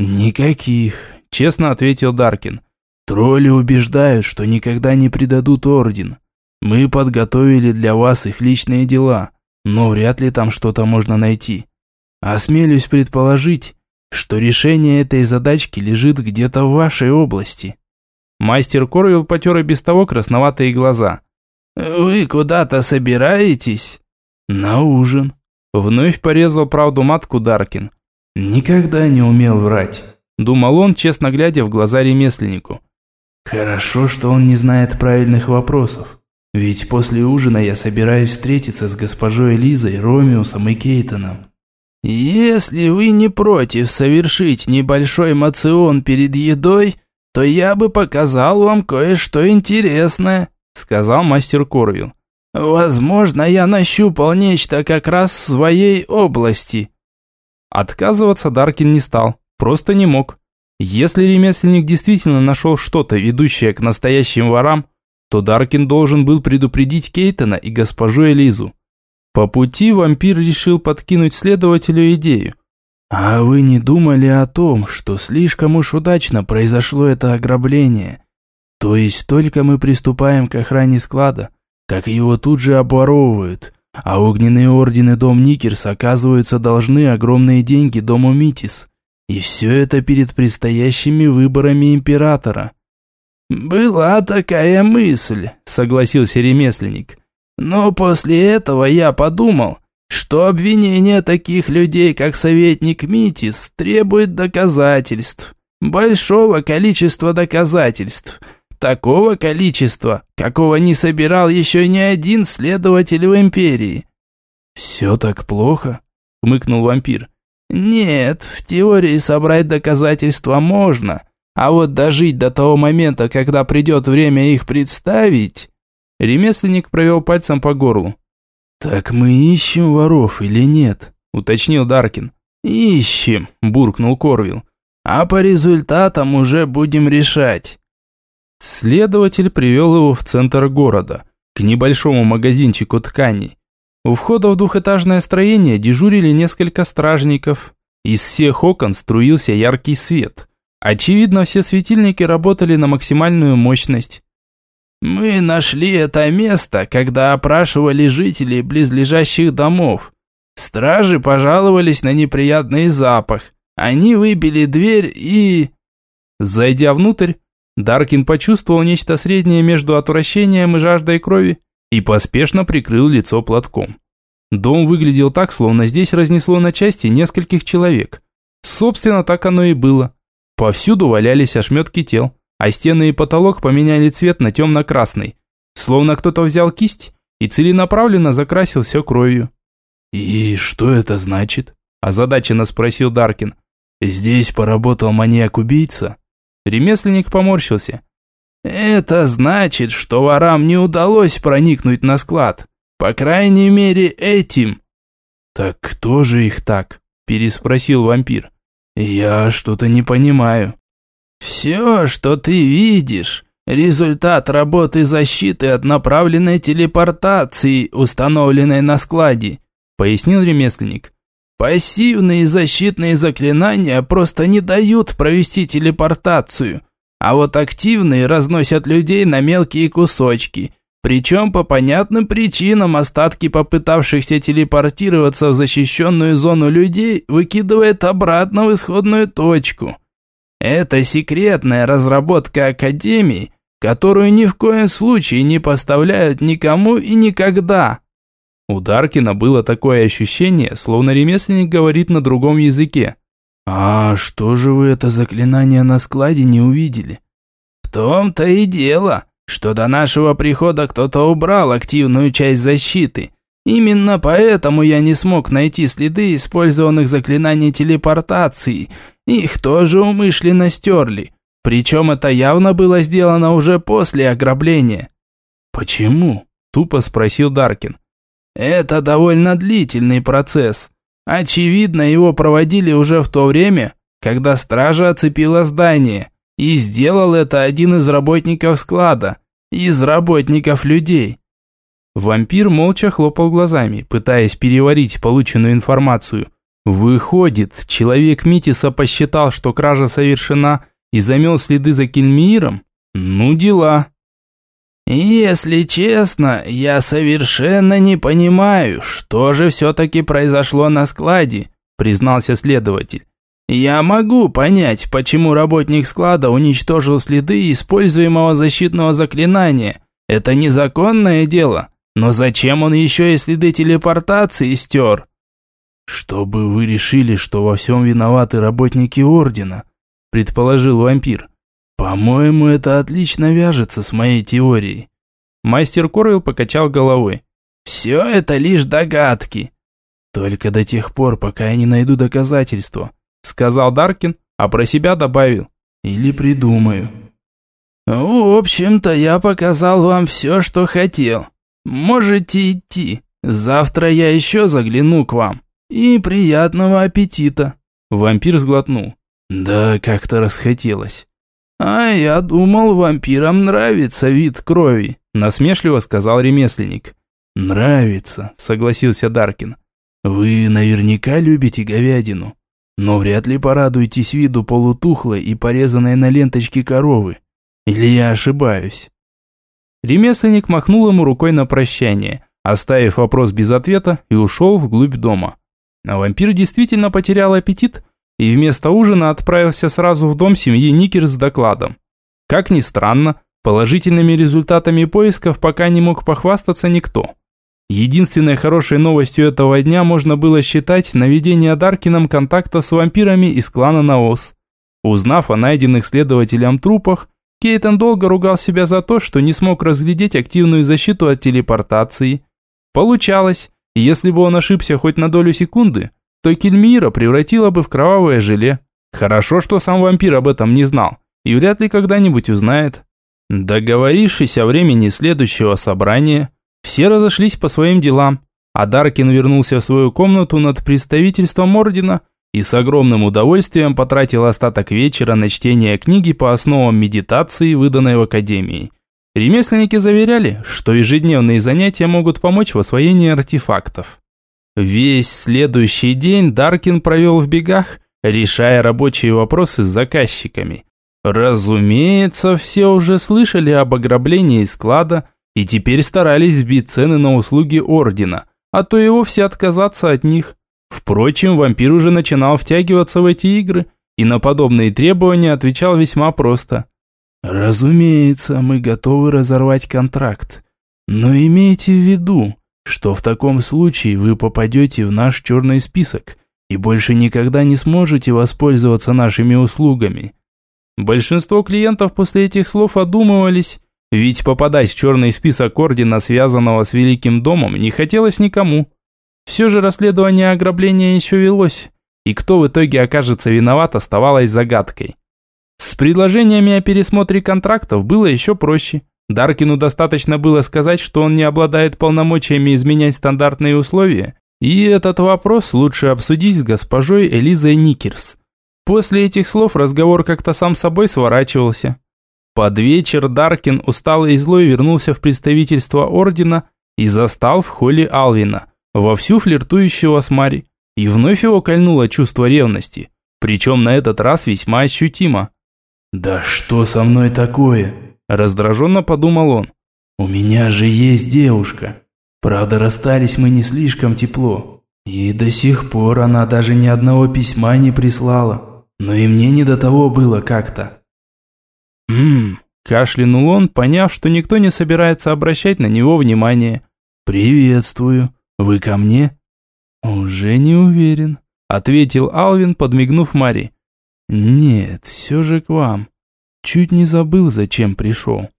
«Никаких», – честно ответил Даркин. «Тролли убеждают, что никогда не предадут орден. Мы подготовили для вас их личные дела, но вряд ли там что-то можно найти. Осмелюсь предположить, что решение этой задачки лежит где-то в вашей области». Мастер Корвилл потер и без того красноватые глаза. «Вы куда-то собираетесь?» «На ужин», – вновь порезал правду матку Даркин. Никогда не умел врать. Думал он, честно глядя в глаза ремесленнику. Хорошо, что он не знает правильных вопросов. Ведь после ужина я собираюсь встретиться с госпожой Лизой, Ромеусом и Кейтоном. Если вы не против совершить небольшой мацион перед едой, то я бы показал вам кое-что интересное, сказал мастер Корвилл. Возможно, я нащупал нечто как раз в своей области. Отказываться Даркин не стал, просто не мог. Если ремесленник действительно нашел что-то, ведущее к настоящим ворам, то Даркин должен был предупредить Кейтона и госпожу Элизу. По пути вампир решил подкинуть следователю идею. «А вы не думали о том, что слишком уж удачно произошло это ограбление? То есть только мы приступаем к охране склада, как его тут же обворовывают, а огненные ордены дом Никерс, оказываются, должны огромные деньги дому Митис. И все это перед предстоящими выборами императора. «Была такая мысль», — согласился ремесленник. «Но после этого я подумал, что обвинение таких людей, как советник Митис, требует доказательств. Большого количества доказательств» Такого количества, какого не собирал еще ни один следователь в Империи. «Все так плохо?» – хмыкнул вампир. «Нет, в теории собрать доказательства можно, а вот дожить до того момента, когда придет время их представить...» Ремесленник провел пальцем по горлу. «Так мы ищем воров или нет?» – уточнил Даркин. «Ищем», – буркнул Корвилл. «А по результатам уже будем решать». Следователь привел его в центр города, к небольшому магазинчику тканей. У входа в двухэтажное строение дежурили несколько стражников. Из всех окон струился яркий свет. Очевидно, все светильники работали на максимальную мощность. «Мы нашли это место, когда опрашивали жителей близлежащих домов. Стражи пожаловались на неприятный запах. Они выбили дверь и...» Зайдя внутрь, Даркин почувствовал нечто среднее между отвращением и жаждой крови и поспешно прикрыл лицо платком. Дом выглядел так, словно здесь разнесло на части нескольких человек. Собственно, так оно и было. Повсюду валялись ошметки тел, а стены и потолок поменяли цвет на темно-красный, словно кто-то взял кисть и целенаправленно закрасил все кровью. «И что это значит?» – озадаченно спросил Даркин. «Здесь поработал маньяк-убийца?» Ремесленник поморщился. Это значит, что ворам не удалось проникнуть на склад. По крайней мере, этим. Так кто же их так? Переспросил вампир. Я что-то не понимаю. Все, что ты видишь, результат работы защиты от направленной телепортации, установленной на складе, пояснил ремесленник. Пассивные защитные заклинания просто не дают провести телепортацию, а вот активные разносят людей на мелкие кусочки. Причем по понятным причинам остатки попытавшихся телепортироваться в защищенную зону людей выкидывает обратно в исходную точку. Это секретная разработка Академии, которую ни в коем случае не поставляют никому и никогда. У Даркина было такое ощущение, словно ремесленник говорит на другом языке. «А что же вы это заклинание на складе не увидели?» «В том-то и дело, что до нашего прихода кто-то убрал активную часть защиты. Именно поэтому я не смог найти следы использованных заклинаний телепортации. Их тоже умышленно стерли. Причем это явно было сделано уже после ограбления». «Почему?» – тупо спросил Даркин. Это довольно длительный процесс. Очевидно, его проводили уже в то время, когда стража оцепила здание. И сделал это один из работников склада. Из работников людей. Вампир молча хлопал глазами, пытаясь переварить полученную информацию. Выходит, человек Митиса посчитал, что кража совершена и замел следы за Кельмииром? Ну дела. «Если честно, я совершенно не понимаю, что же все-таки произошло на складе», признался следователь. «Я могу понять, почему работник склада уничтожил следы используемого защитного заклинания. Это незаконное дело. Но зачем он еще и следы телепортации стер?» «Чтобы вы решили, что во всем виноваты работники Ордена», предположил вампир. По-моему, это отлично вяжется с моей теорией. Мастер Корвилл покачал головой. Все это лишь догадки. Только до тех пор, пока я не найду доказательства, сказал Даркин, а про себя добавил. Или придумаю. В общем-то, я показал вам все, что хотел. Можете идти. Завтра я еще загляну к вам. И приятного аппетита. Вампир сглотнул. Да, как-то расхотелось. «А я думал, вампирам нравится вид крови», – насмешливо сказал ремесленник. «Нравится», – согласился Даркин. «Вы наверняка любите говядину, но вряд ли порадуетесь виду полутухлой и порезанной на ленточке коровы. Или я ошибаюсь?» Ремесленник махнул ему рукой на прощание, оставив вопрос без ответа и ушел вглубь дома. А вампир действительно потерял аппетит и вместо ужина отправился сразу в дом семьи Никер с докладом. Как ни странно, положительными результатами поисков пока не мог похвастаться никто. Единственной хорошей новостью этого дня можно было считать наведение Даркином контакта с вампирами из клана Наос. Узнав о найденных следователям трупах, Кейтон долго ругал себя за то, что не смог разглядеть активную защиту от телепортации. Получалось, если бы он ошибся хоть на долю секунды, то Кельмира превратила бы в кровавое желе. Хорошо, что сам вампир об этом не знал, и вряд ли когда-нибудь узнает. Договорившись о времени следующего собрания, все разошлись по своим делам, а Даркин вернулся в свою комнату над представительством Ордена и с огромным удовольствием потратил остаток вечера на чтение книги по основам медитации, выданной в Академии. Ремесленники заверяли, что ежедневные занятия могут помочь в освоении артефактов. Весь следующий день Даркин провел в бегах, решая рабочие вопросы с заказчиками. Разумеется, все уже слышали об ограблении склада и теперь старались сбить цены на услуги Ордена, а то и вовсе отказаться от них. Впрочем, вампир уже начинал втягиваться в эти игры и на подобные требования отвечал весьма просто. «Разумеется, мы готовы разорвать контракт. Но имейте в виду, что в таком случае вы попадете в наш черный список и больше никогда не сможете воспользоваться нашими услугами. Большинство клиентов после этих слов одумывались, ведь попадать в черный список ордена, связанного с Великим домом, не хотелось никому. Все же расследование ограбления еще велось, и кто в итоге окажется виноват, оставалось загадкой. С предложениями о пересмотре контрактов было еще проще. Даркину достаточно было сказать, что он не обладает полномочиями изменять стандартные условия, и этот вопрос лучше обсудить с госпожой Элизой Никерс. После этих слов разговор как-то сам собой сворачивался. Под вечер Даркин, усталый и злой, вернулся в представительство Ордена и застал в холле Алвина, вовсю флиртующего с Мари. И вновь его кольнуло чувство ревности, причем на этот раз весьма ощутимо. «Да что со мной такое?» – раздраженно подумал он. «У меня же есть девушка. Правда, расстались мы не слишком тепло. И до сих пор она даже ни одного письма не прислала. Но и мне не до того было как-то». «Ммм», – кашлянул он, поняв, что никто не собирается обращать на него внимание. «Приветствую. Вы ко мне?» «Уже не уверен», – ответил Алвин, подмигнув Мари. «Нет, все же к вам. Чуть не забыл, зачем пришел».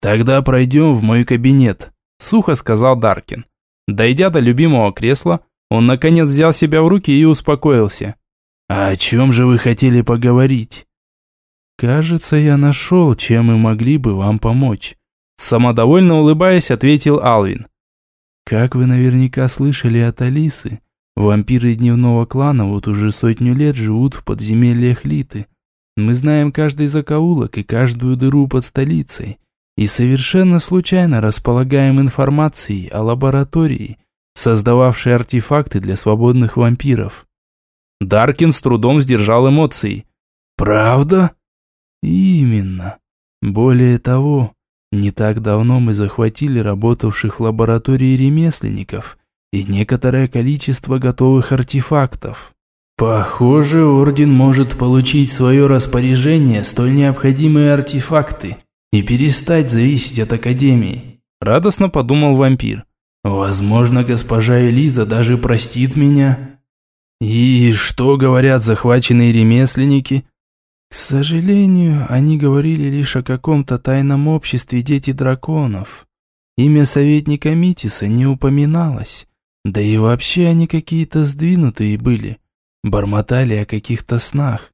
«Тогда пройдем в мой кабинет», – сухо сказал Даркин. Дойдя до любимого кресла, он наконец взял себя в руки и успокоился. «А о чем же вы хотели поговорить?» «Кажется, я нашел, чем мы могли бы вам помочь», – самодовольно улыбаясь, ответил Алвин. Как вы наверняка слышали от Алисы, вампиры дневного клана вот уже сотню лет живут в подземельях Литы. Мы знаем каждый закоулок и каждую дыру под столицей. И совершенно случайно располагаем информацией о лаборатории, создававшей артефакты для свободных вампиров. Даркин с трудом сдержал эмоции. «Правда?» «Именно. Более того, не так давно мы захватили работавших в лаборатории ремесленников и некоторое количество готовых артефактов. Похоже, Орден может получить свое распоряжение столь необходимые артефакты и перестать зависеть от Академии. Радостно подумал вампир. Возможно, госпожа Элиза даже простит меня. И что говорят захваченные ремесленники? К сожалению, они говорили лишь о каком-то тайном обществе дети драконов. Имя советника Митиса не упоминалось. Да и вообще они какие-то сдвинутые были. Бормотали о каких-то снах.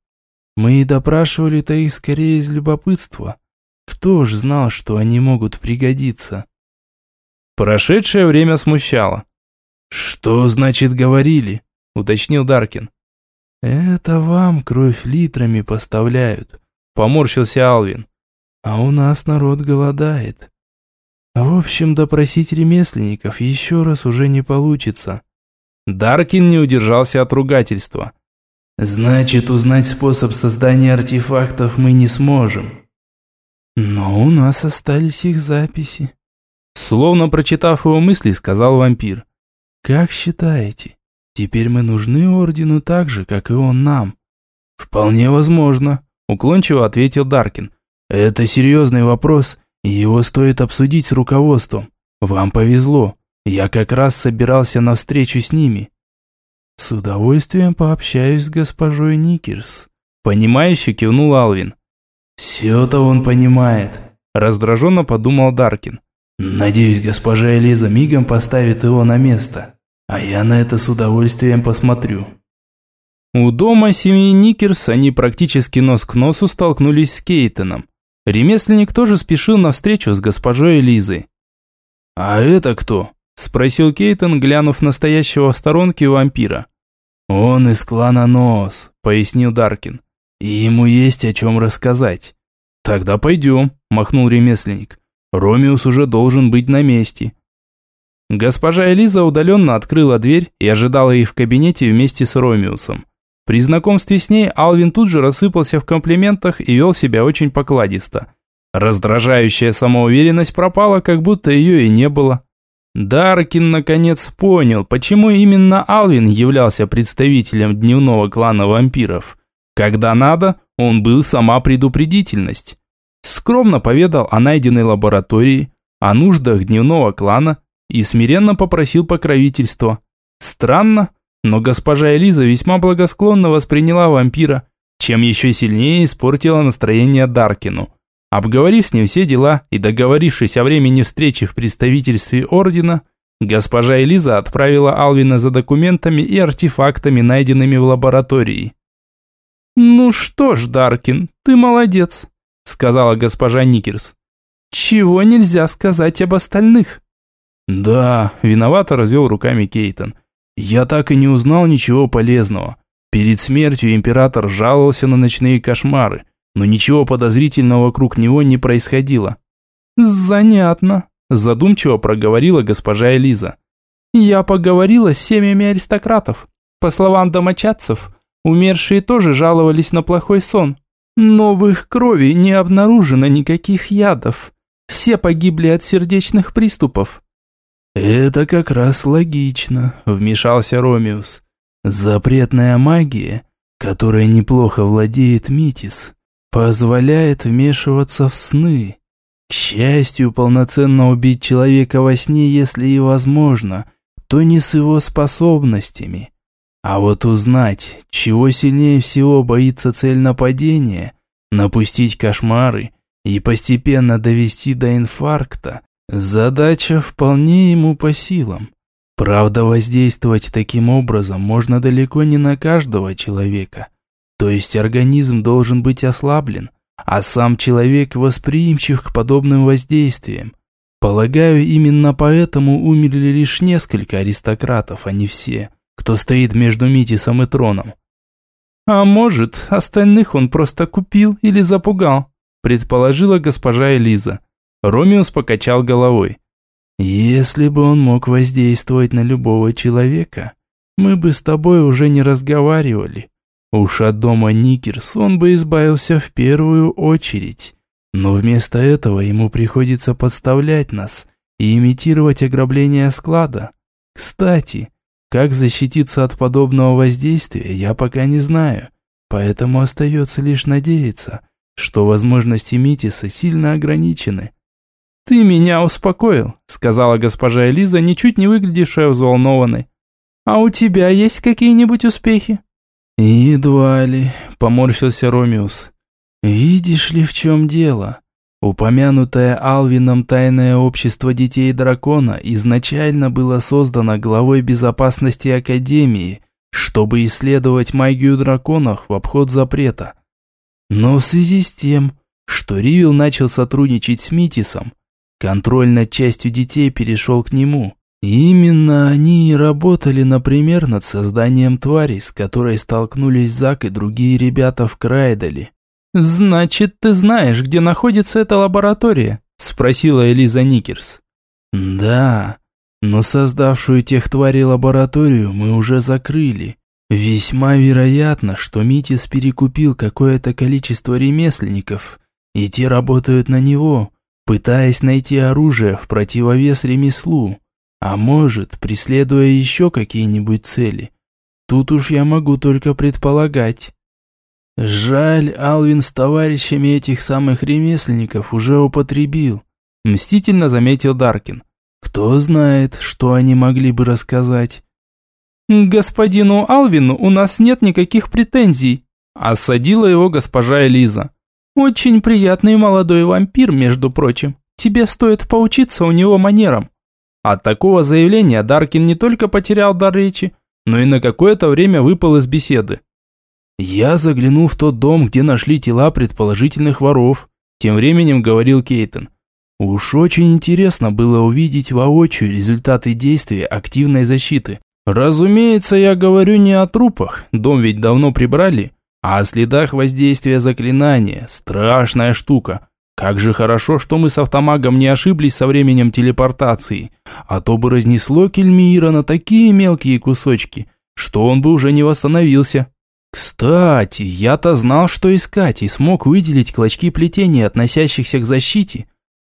Мы и допрашивали-то их скорее из любопытства. Кто ж знал, что они могут пригодиться? Прошедшее время смущало. «Что значит говорили?» – уточнил Даркин. «Это вам кровь литрами поставляют», – поморщился Алвин. «А у нас народ голодает. В общем, допросить ремесленников еще раз уже не получится». Даркин не удержался от ругательства. «Значит, узнать способ создания артефактов мы не сможем». «Но у нас остались их записи». Словно прочитав его мысли, сказал вампир. «Как считаете, Теперь мы нужны ордену так же, как и он нам. Вполне возможно, уклончиво ответил Даркин. Это серьезный вопрос, и его стоит обсудить с руководством. Вам повезло. Я как раз собирался на встречу с ними. С удовольствием пообщаюсь с госпожой Никерс. Понимающе кивнул Алвин. Все-то он понимает, раздраженно подумал Даркин. Надеюсь, госпожа Элиза мигом поставит его на место. А я на это с удовольствием посмотрю. У дома семьи Никерс они практически нос к носу столкнулись с Кейтоном. Ремесленник тоже спешил на встречу с госпожой Элизой. «А это кто?» – спросил Кейтон, глянув настоящего в сторонке вампира. «Он из клана Нос», – пояснил Даркин. «И ему есть о чем рассказать». «Тогда пойдем», – махнул ремесленник. «Ромеус уже должен быть на месте. Госпожа Элиза удаленно открыла дверь и ожидала их в кабинете вместе с Ромеусом. При знакомстве с ней Алвин тут же рассыпался в комплиментах и вел себя очень покладисто. Раздражающая самоуверенность пропала, как будто ее и не было. Даркин наконец понял, почему именно Алвин являлся представителем дневного клана вампиров. Когда надо, он был сама предупредительность. Скромно поведал о найденной лаборатории, о нуждах дневного клана и смиренно попросил покровительства. Странно, но госпожа Элиза весьма благосклонно восприняла вампира, чем еще сильнее испортила настроение Даркину. Обговорив с ним все дела и договорившись о времени встречи в представительстве Ордена, госпожа Элиза отправила Алвина за документами и артефактами, найденными в лаборатории. «Ну что ж, Даркин, ты молодец», – сказала госпожа Никерс. «Чего нельзя сказать об остальных?» «Да», – виновато развел руками Кейтон. «Я так и не узнал ничего полезного. Перед смертью император жаловался на ночные кошмары, но ничего подозрительного вокруг него не происходило». «Занятно», – задумчиво проговорила госпожа Элиза. «Я поговорила с семьями аристократов. По словам домочадцев, умершие тоже жаловались на плохой сон. Но в их крови не обнаружено никаких ядов. Все погибли от сердечных приступов. «Это как раз логично», – вмешался Ромеус. «Запретная магия, которая неплохо владеет Митис, позволяет вмешиваться в сны. К счастью, полноценно убить человека во сне, если и возможно, то не с его способностями. А вот узнать, чего сильнее всего боится цель нападения, напустить кошмары и постепенно довести до инфаркта, Задача вполне ему по силам. Правда, воздействовать таким образом можно далеко не на каждого человека. То есть организм должен быть ослаблен, а сам человек восприимчив к подобным воздействиям. Полагаю, именно поэтому умерли лишь несколько аристократов, а не все, кто стоит между Митисом и троном. А может, остальных он просто купил или запугал, предположила госпожа Элиза. Ромеус покачал головой. «Если бы он мог воздействовать на любого человека, мы бы с тобой уже не разговаривали. Уж от дома Никерс он бы избавился в первую очередь. Но вместо этого ему приходится подставлять нас и имитировать ограбление склада. Кстати, как защититься от подобного воздействия, я пока не знаю, поэтому остается лишь надеяться, что возможности Митиса сильно ограничены. «Ты меня успокоил», – сказала госпожа Элиза, ничуть не выглядевшая взволнованной. «А у тебя есть какие-нибудь успехи?» «Едва ли», – поморщился Ромеус. «Видишь ли, в чем дело? Упомянутое Алвином тайное общество детей дракона изначально было создано главой безопасности Академии, чтобы исследовать магию драконов в обход запрета. Но в связи с тем, что Ривил начал сотрудничать с Митисом, Контроль над частью детей перешел к нему. Именно они и работали, например, над созданием твари, с которой столкнулись Зак и другие ребята в Крайдале. «Значит, ты знаешь, где находится эта лаборатория?» – спросила Элиза Никерс. «Да, но создавшую тех тварей лабораторию мы уже закрыли. Весьма вероятно, что Митис перекупил какое-то количество ремесленников, и те работают на него, пытаясь найти оружие в противовес ремеслу, а может, преследуя еще какие-нибудь цели. Тут уж я могу только предполагать. Жаль, Алвин с товарищами этих самых ремесленников уже употребил, мстительно заметил Даркин. Кто знает, что они могли бы рассказать. «Господину Алвину у нас нет никаких претензий», – осадила его госпожа Элиза. Очень приятный молодой вампир, между прочим. Тебе стоит поучиться у него манерам». От такого заявления Даркин не только потерял дар речи, но и на какое-то время выпал из беседы. «Я заглянул в тот дом, где нашли тела предположительных воров», тем временем говорил Кейтон. «Уж очень интересно было увидеть воочию результаты действия активной защиты. Разумеется, я говорю не о трупах, дом ведь давно прибрали, а о следах воздействия заклинания – страшная штука. Как же хорошо, что мы с автомагом не ошиблись со временем телепортации, а то бы разнесло Кельмиира на такие мелкие кусочки, что он бы уже не восстановился. Кстати, я-то знал, что искать, и смог выделить клочки плетения, относящихся к защите.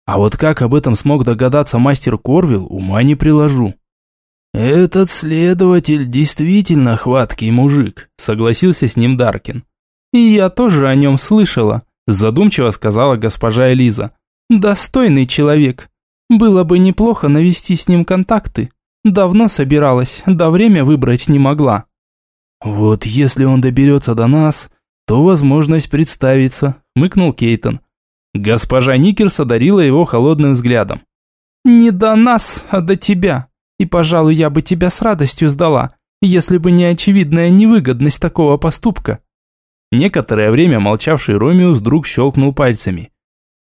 А вот как об этом смог догадаться мастер Корвилл, ума не приложу. «Этот следователь действительно хваткий мужик», – согласился с ним Даркин. «И я тоже о нем слышала», – задумчиво сказала госпожа Элиза. «Достойный человек. Было бы неплохо навести с ним контакты. Давно собиралась, да время выбрать не могла». «Вот если он доберется до нас, то возможность представиться», – мыкнул Кейтон. Госпожа Никерс одарила его холодным взглядом. «Не до нас, а до тебя. И, пожалуй, я бы тебя с радостью сдала, если бы не очевидная невыгодность такого поступка». Некоторое время молчавший Ромеус вдруг щелкнул пальцами.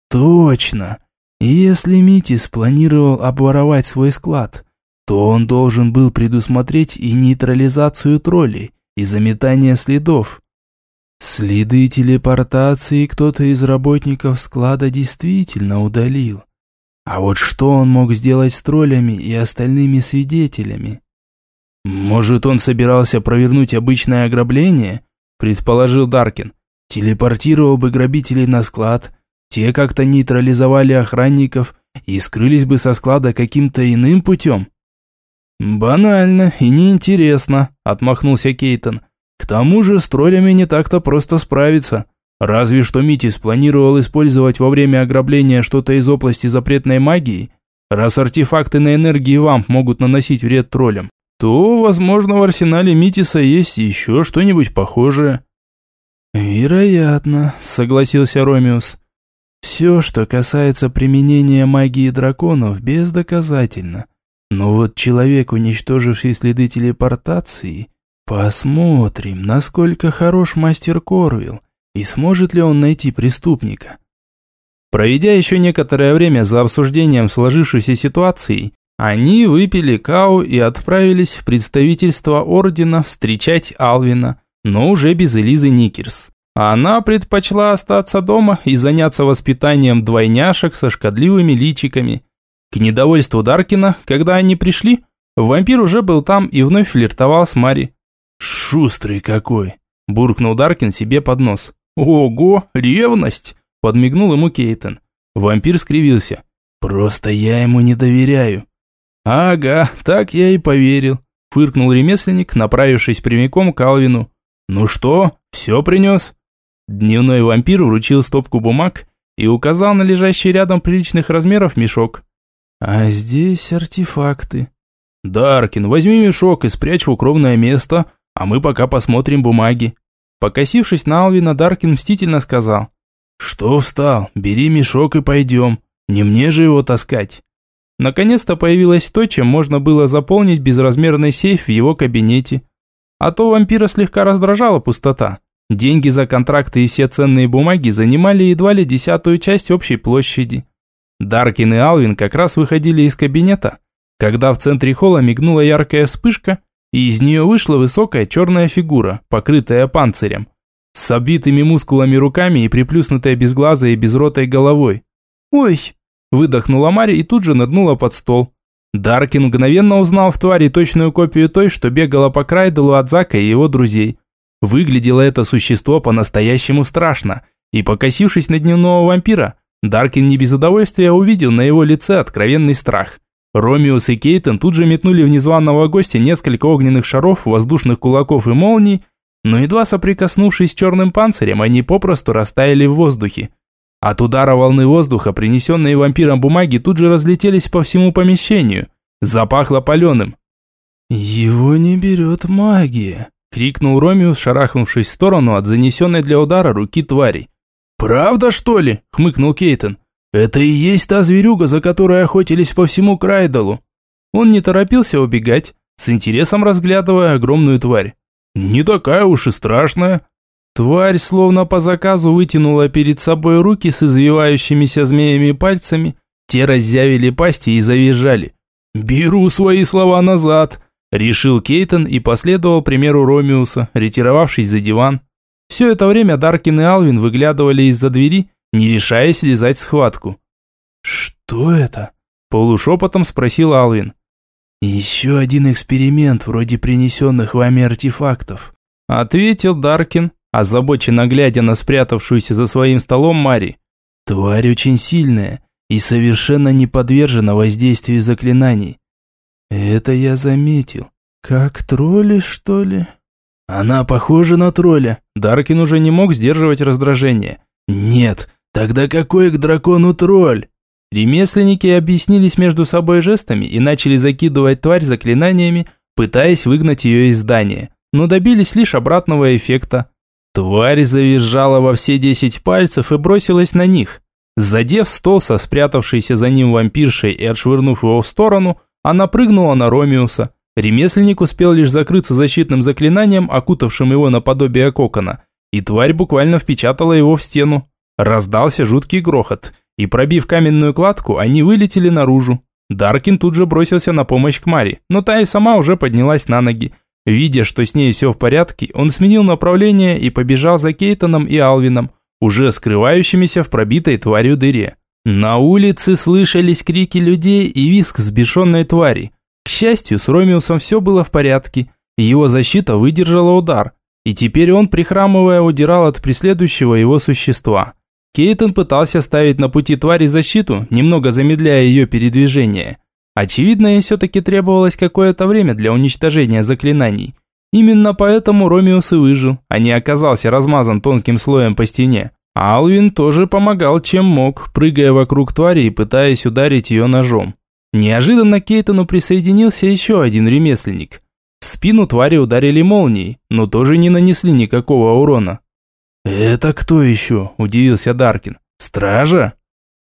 «Точно! Если Мити спланировал обворовать свой склад, то он должен был предусмотреть и нейтрализацию троллей, и заметание следов. Следы телепортации кто-то из работников склада действительно удалил. А вот что он мог сделать с троллями и остальными свидетелями? «Может, он собирался провернуть обычное ограбление?» – предположил Даркин. «Телепортировал бы грабителей на склад, те как-то нейтрализовали охранников и скрылись бы со склада каким-то иным путем». «Банально и неинтересно», – отмахнулся Кейтон. «К тому же с троллями не так-то просто справиться. Разве что Мити спланировал использовать во время ограбления что-то из области запретной магии, раз артефакты на энергии вамп могут наносить вред троллям то, возможно, в арсенале Митиса есть еще что-нибудь похожее». «Вероятно», – согласился Ромеус. «Все, что касается применения магии драконов, бездоказательно. Но вот человек, уничтоживший следы телепортации, посмотрим, насколько хорош мастер Корвилл и сможет ли он найти преступника». Проведя еще некоторое время за обсуждением сложившейся ситуации, они выпили кау и отправились в представительство ордена встречать Алвина, но уже без Элизы Никерс. Она предпочла остаться дома и заняться воспитанием двойняшек со шкодливыми личиками. К недовольству Даркина, когда они пришли, вампир уже был там и вновь флиртовал с Мари. «Шустрый какой!» – буркнул Даркин себе под нос. «Ого, ревность!» – подмигнул ему Кейтон. Вампир скривился. «Просто я ему не доверяю». «Ага, так я и поверил», – фыркнул ремесленник, направившись прямиком к Алвину. «Ну что, все принес?» Дневной вампир вручил стопку бумаг и указал на лежащий рядом приличных размеров мешок. «А здесь артефакты». «Даркин, возьми мешок и спрячь в укромное место, а мы пока посмотрим бумаги». Покосившись на Алвина, Даркин мстительно сказал. «Что встал? Бери мешок и пойдем. Не мне же его таскать». Наконец-то появилось то, чем можно было заполнить безразмерный сейф в его кабинете. А то вампира слегка раздражала пустота. Деньги за контракты и все ценные бумаги занимали едва ли десятую часть общей площади. Даркин и Алвин как раз выходили из кабинета, когда в центре холла мигнула яркая вспышка, и из нее вышла высокая черная фигура, покрытая панцирем, с обвитыми мускулами руками и приплюснутой безглазой и безротой головой. «Ой!» Выдохнула Мария и тут же нырнула под стол. Даркин мгновенно узнал в твари точную копию той, что бегала по Крайделу от Зака и его друзей. Выглядело это существо по-настоящему страшно, и покосившись на дневного вампира, Даркин не без удовольствия увидел на его лице откровенный страх. Ромеус и Кейтон тут же метнули в незваного гостя несколько огненных шаров, воздушных кулаков и молний, но едва соприкоснувшись с черным панцирем, они попросту растаяли в воздухе. От удара волны воздуха, принесенные вампиром бумаги, тут же разлетелись по всему помещению. Запахло паленым. «Его не берет магия», – крикнул Ромеус, шарахнувшись в сторону от занесенной для удара руки твари. «Правда, что ли?» – хмыкнул Кейтон. «Это и есть та зверюга, за которой охотились по всему Крайдалу». Он не торопился убегать, с интересом разглядывая огромную тварь. «Не такая уж и страшная», Тварь словно по заказу вытянула перед собой руки с извивающимися змеями пальцами, те разъявили пасти и завизжали. «Беру свои слова назад», – решил Кейтон и последовал примеру Ромеуса, ретировавшись за диван. Все это время Даркин и Алвин выглядывали из-за двери, не решаясь лизать схватку. «Что это?» – полушепотом спросил Алвин. «Еще один эксперимент вроде принесенных вами артефактов», – ответил Даркин, озабоченно глядя на спрятавшуюся за своим столом Мари. «Тварь очень сильная и совершенно не подвержена воздействию заклинаний. Это я заметил. Как тролли, что ли?» «Она похожа на тролля». Даркин уже не мог сдерживать раздражение. «Нет, тогда какой к дракону тролль?» Ремесленники объяснились между собой жестами и начали закидывать тварь заклинаниями, пытаясь выгнать ее из здания, но добились лишь обратного эффекта. Тварь завизжала во все десять пальцев и бросилась на них. Задев стол со спрятавшейся за ним вампиршей и отшвырнув его в сторону, она прыгнула на Ромеуса. Ремесленник успел лишь закрыться защитным заклинанием, окутавшим его наподобие кокона, и тварь буквально впечатала его в стену. Раздался жуткий грохот, и пробив каменную кладку, они вылетели наружу. Даркин тут же бросился на помощь к Маре, но та и сама уже поднялась на ноги. Видя, что с ней все в порядке, он сменил направление и побежал за Кейтоном и Алвином, уже скрывающимися в пробитой тварью дыре. На улице слышались крики людей и визг взбешенной твари. К счастью, с Ромеусом все было в порядке. Его защита выдержала удар, и теперь он, прихрамывая, удирал от преследующего его существа. Кейтон пытался ставить на пути твари защиту, немного замедляя ее передвижение. Очевидно, ей все-таки требовалось какое-то время для уничтожения заклинаний. Именно поэтому Ромеус и выжил, а не оказался размазан тонким слоем по стене. Алвин тоже помогал чем мог, прыгая вокруг твари и пытаясь ударить ее ножом. Неожиданно к Кейтону присоединился еще один ремесленник. В спину твари ударили молнией, но тоже не нанесли никакого урона. «Это кто еще?» – удивился Даркин. «Стража?»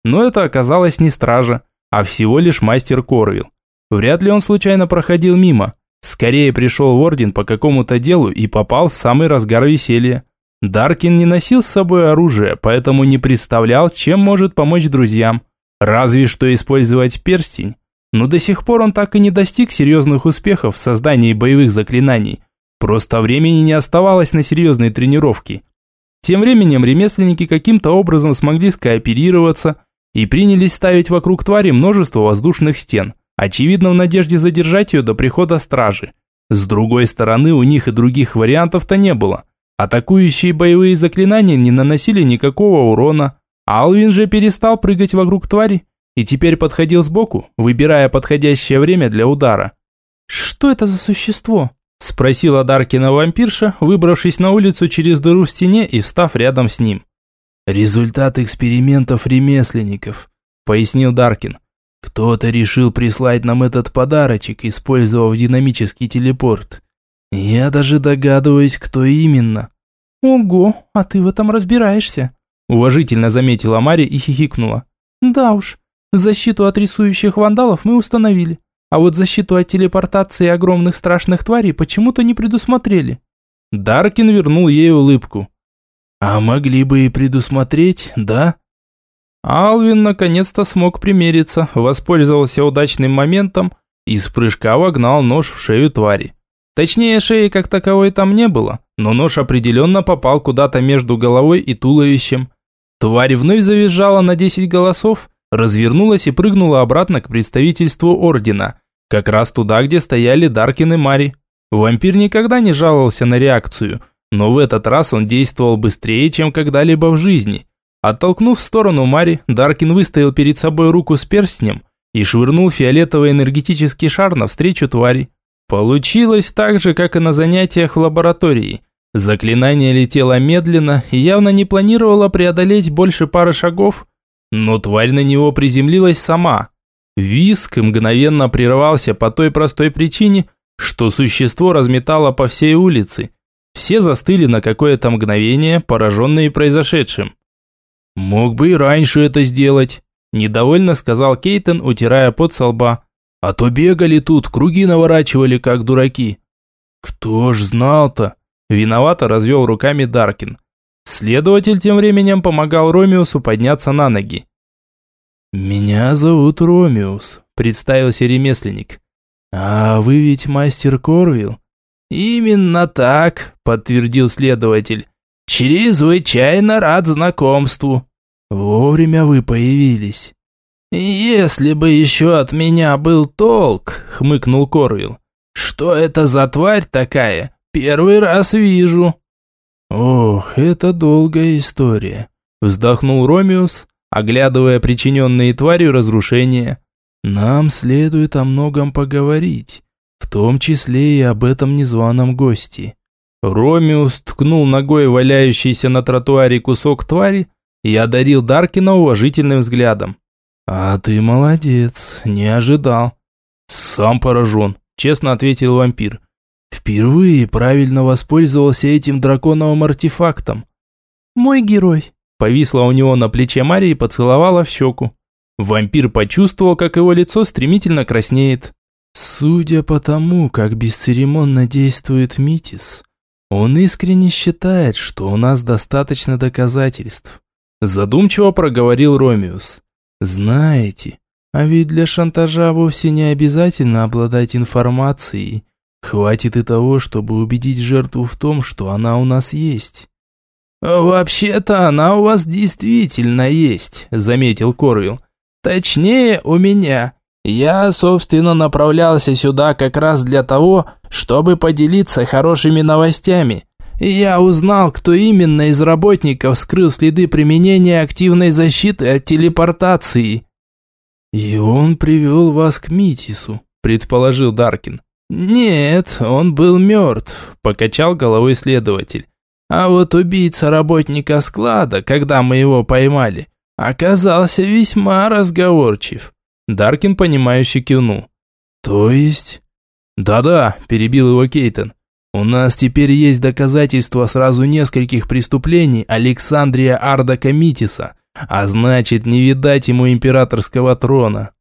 Но это оказалось не стража, а всего лишь мастер Корвил. Вряд ли он случайно проходил мимо. Скорее пришел в орден по какому-то делу и попал в самый разгар веселья. Даркин не носил с собой оружие, поэтому не представлял, чем может помочь друзьям. Разве что использовать перстень. Но до сих пор он так и не достиг серьезных успехов в создании боевых заклинаний. Просто времени не оставалось на серьезные тренировки. Тем временем ремесленники каким-то образом смогли скооперироваться и принялись ставить вокруг твари множество воздушных стен, очевидно в надежде задержать ее до прихода стражи. С другой стороны, у них и других вариантов-то не было. Атакующие боевые заклинания не наносили никакого урона, Алвин же перестал прыгать вокруг твари и теперь подходил сбоку, выбирая подходящее время для удара. «Что это за существо?» Спросила Даркина вампирша, выбравшись на улицу через дыру в стене и встав рядом с ним. «Результат экспериментов ремесленников», – пояснил Даркин. «Кто-то решил прислать нам этот подарочек, использовав динамический телепорт. Я даже догадываюсь, кто именно». «Ого, а ты в этом разбираешься», – уважительно заметила Мари и хихикнула. «Да уж, защиту от рисующих вандалов мы установили. А вот защиту от телепортации огромных страшных тварей почему-то не предусмотрели. Даркин вернул ей улыбку. А могли бы и предусмотреть, да? Алвин наконец-то смог примериться, воспользовался удачным моментом и с прыжка вогнал нож в шею твари. Точнее, шеи как таковой там не было, но нож определенно попал куда-то между головой и туловищем. Тварь вновь завизжала на 10 голосов, развернулась и прыгнула обратно к представительству Ордена, как раз туда, где стояли Даркин и Мари. Вампир никогда не жаловался на реакцию, но в этот раз он действовал быстрее, чем когда-либо в жизни. Оттолкнув в сторону Мари, Даркин выставил перед собой руку с перстнем и швырнул фиолетовый энергетический шар навстречу твари. Получилось так же, как и на занятиях в лаборатории. Заклинание летело медленно и явно не планировало преодолеть больше пары шагов, но тварь на него приземлилась сама – Виск мгновенно прервался по той простой причине, что существо разметало по всей улице. Все застыли на какое-то мгновение, пораженные произошедшим. «Мог бы и раньше это сделать», – недовольно сказал Кейтон, утирая пот со лба. «А то бегали тут, круги наворачивали, как дураки». «Кто ж знал-то?» – виновато развел руками Даркин. Следователь тем временем помогал Ромеусу подняться на ноги. «Меня зовут Ромеус», – представился ремесленник. «А вы ведь мастер Корвилл?» «Именно так», – подтвердил следователь. «Чрезвычайно рад знакомству». «Вовремя вы появились». «Если бы еще от меня был толк», – хмыкнул Корвилл. «Что это за тварь такая? Первый раз вижу». «Ох, это долгая история», – вздохнул Ромеус, оглядывая причиненные тварью разрушения. «Нам следует о многом поговорить, том числе и об этом незваном госте». Ромеус ткнул ногой валяющийся на тротуаре кусок твари и одарил Даркина уважительным взглядом. «А ты молодец, не ожидал». «Сам поражен», – честно ответил вампир. «Впервые правильно воспользовался этим драконовым артефактом». «Мой герой», Повисла у него на плече Марии и поцеловала в щеку. Вампир почувствовал, как его лицо стремительно краснеет. «Судя по тому, как бесцеремонно действует Митис, Он искренне считает, что у нас достаточно доказательств. Задумчиво проговорил Ромеус. Знаете, а ведь для шантажа вовсе не обязательно обладать информацией. Хватит и того, чтобы убедить жертву в том, что она у нас есть. «Вообще-то она у вас действительно есть», – заметил Корвилл. «Точнее, у меня. Я, собственно, направлялся сюда как раз для того, чтобы поделиться хорошими новостями. Я узнал, кто именно из работников скрыл следы применения активной защиты от телепортации». «И он привел вас к Митису», – предположил Даркин. «Нет, он был мертв», – покачал головой следователь. А вот убийца работника склада, когда мы его поймали, оказался весьма разговорчив. Даркин, понимающе кивнул. То есть? Да-да, перебил его Кейтон. У нас теперь есть доказательства сразу нескольких преступлений Александрия Арда Камитиса, а значит не видать ему императорского трона.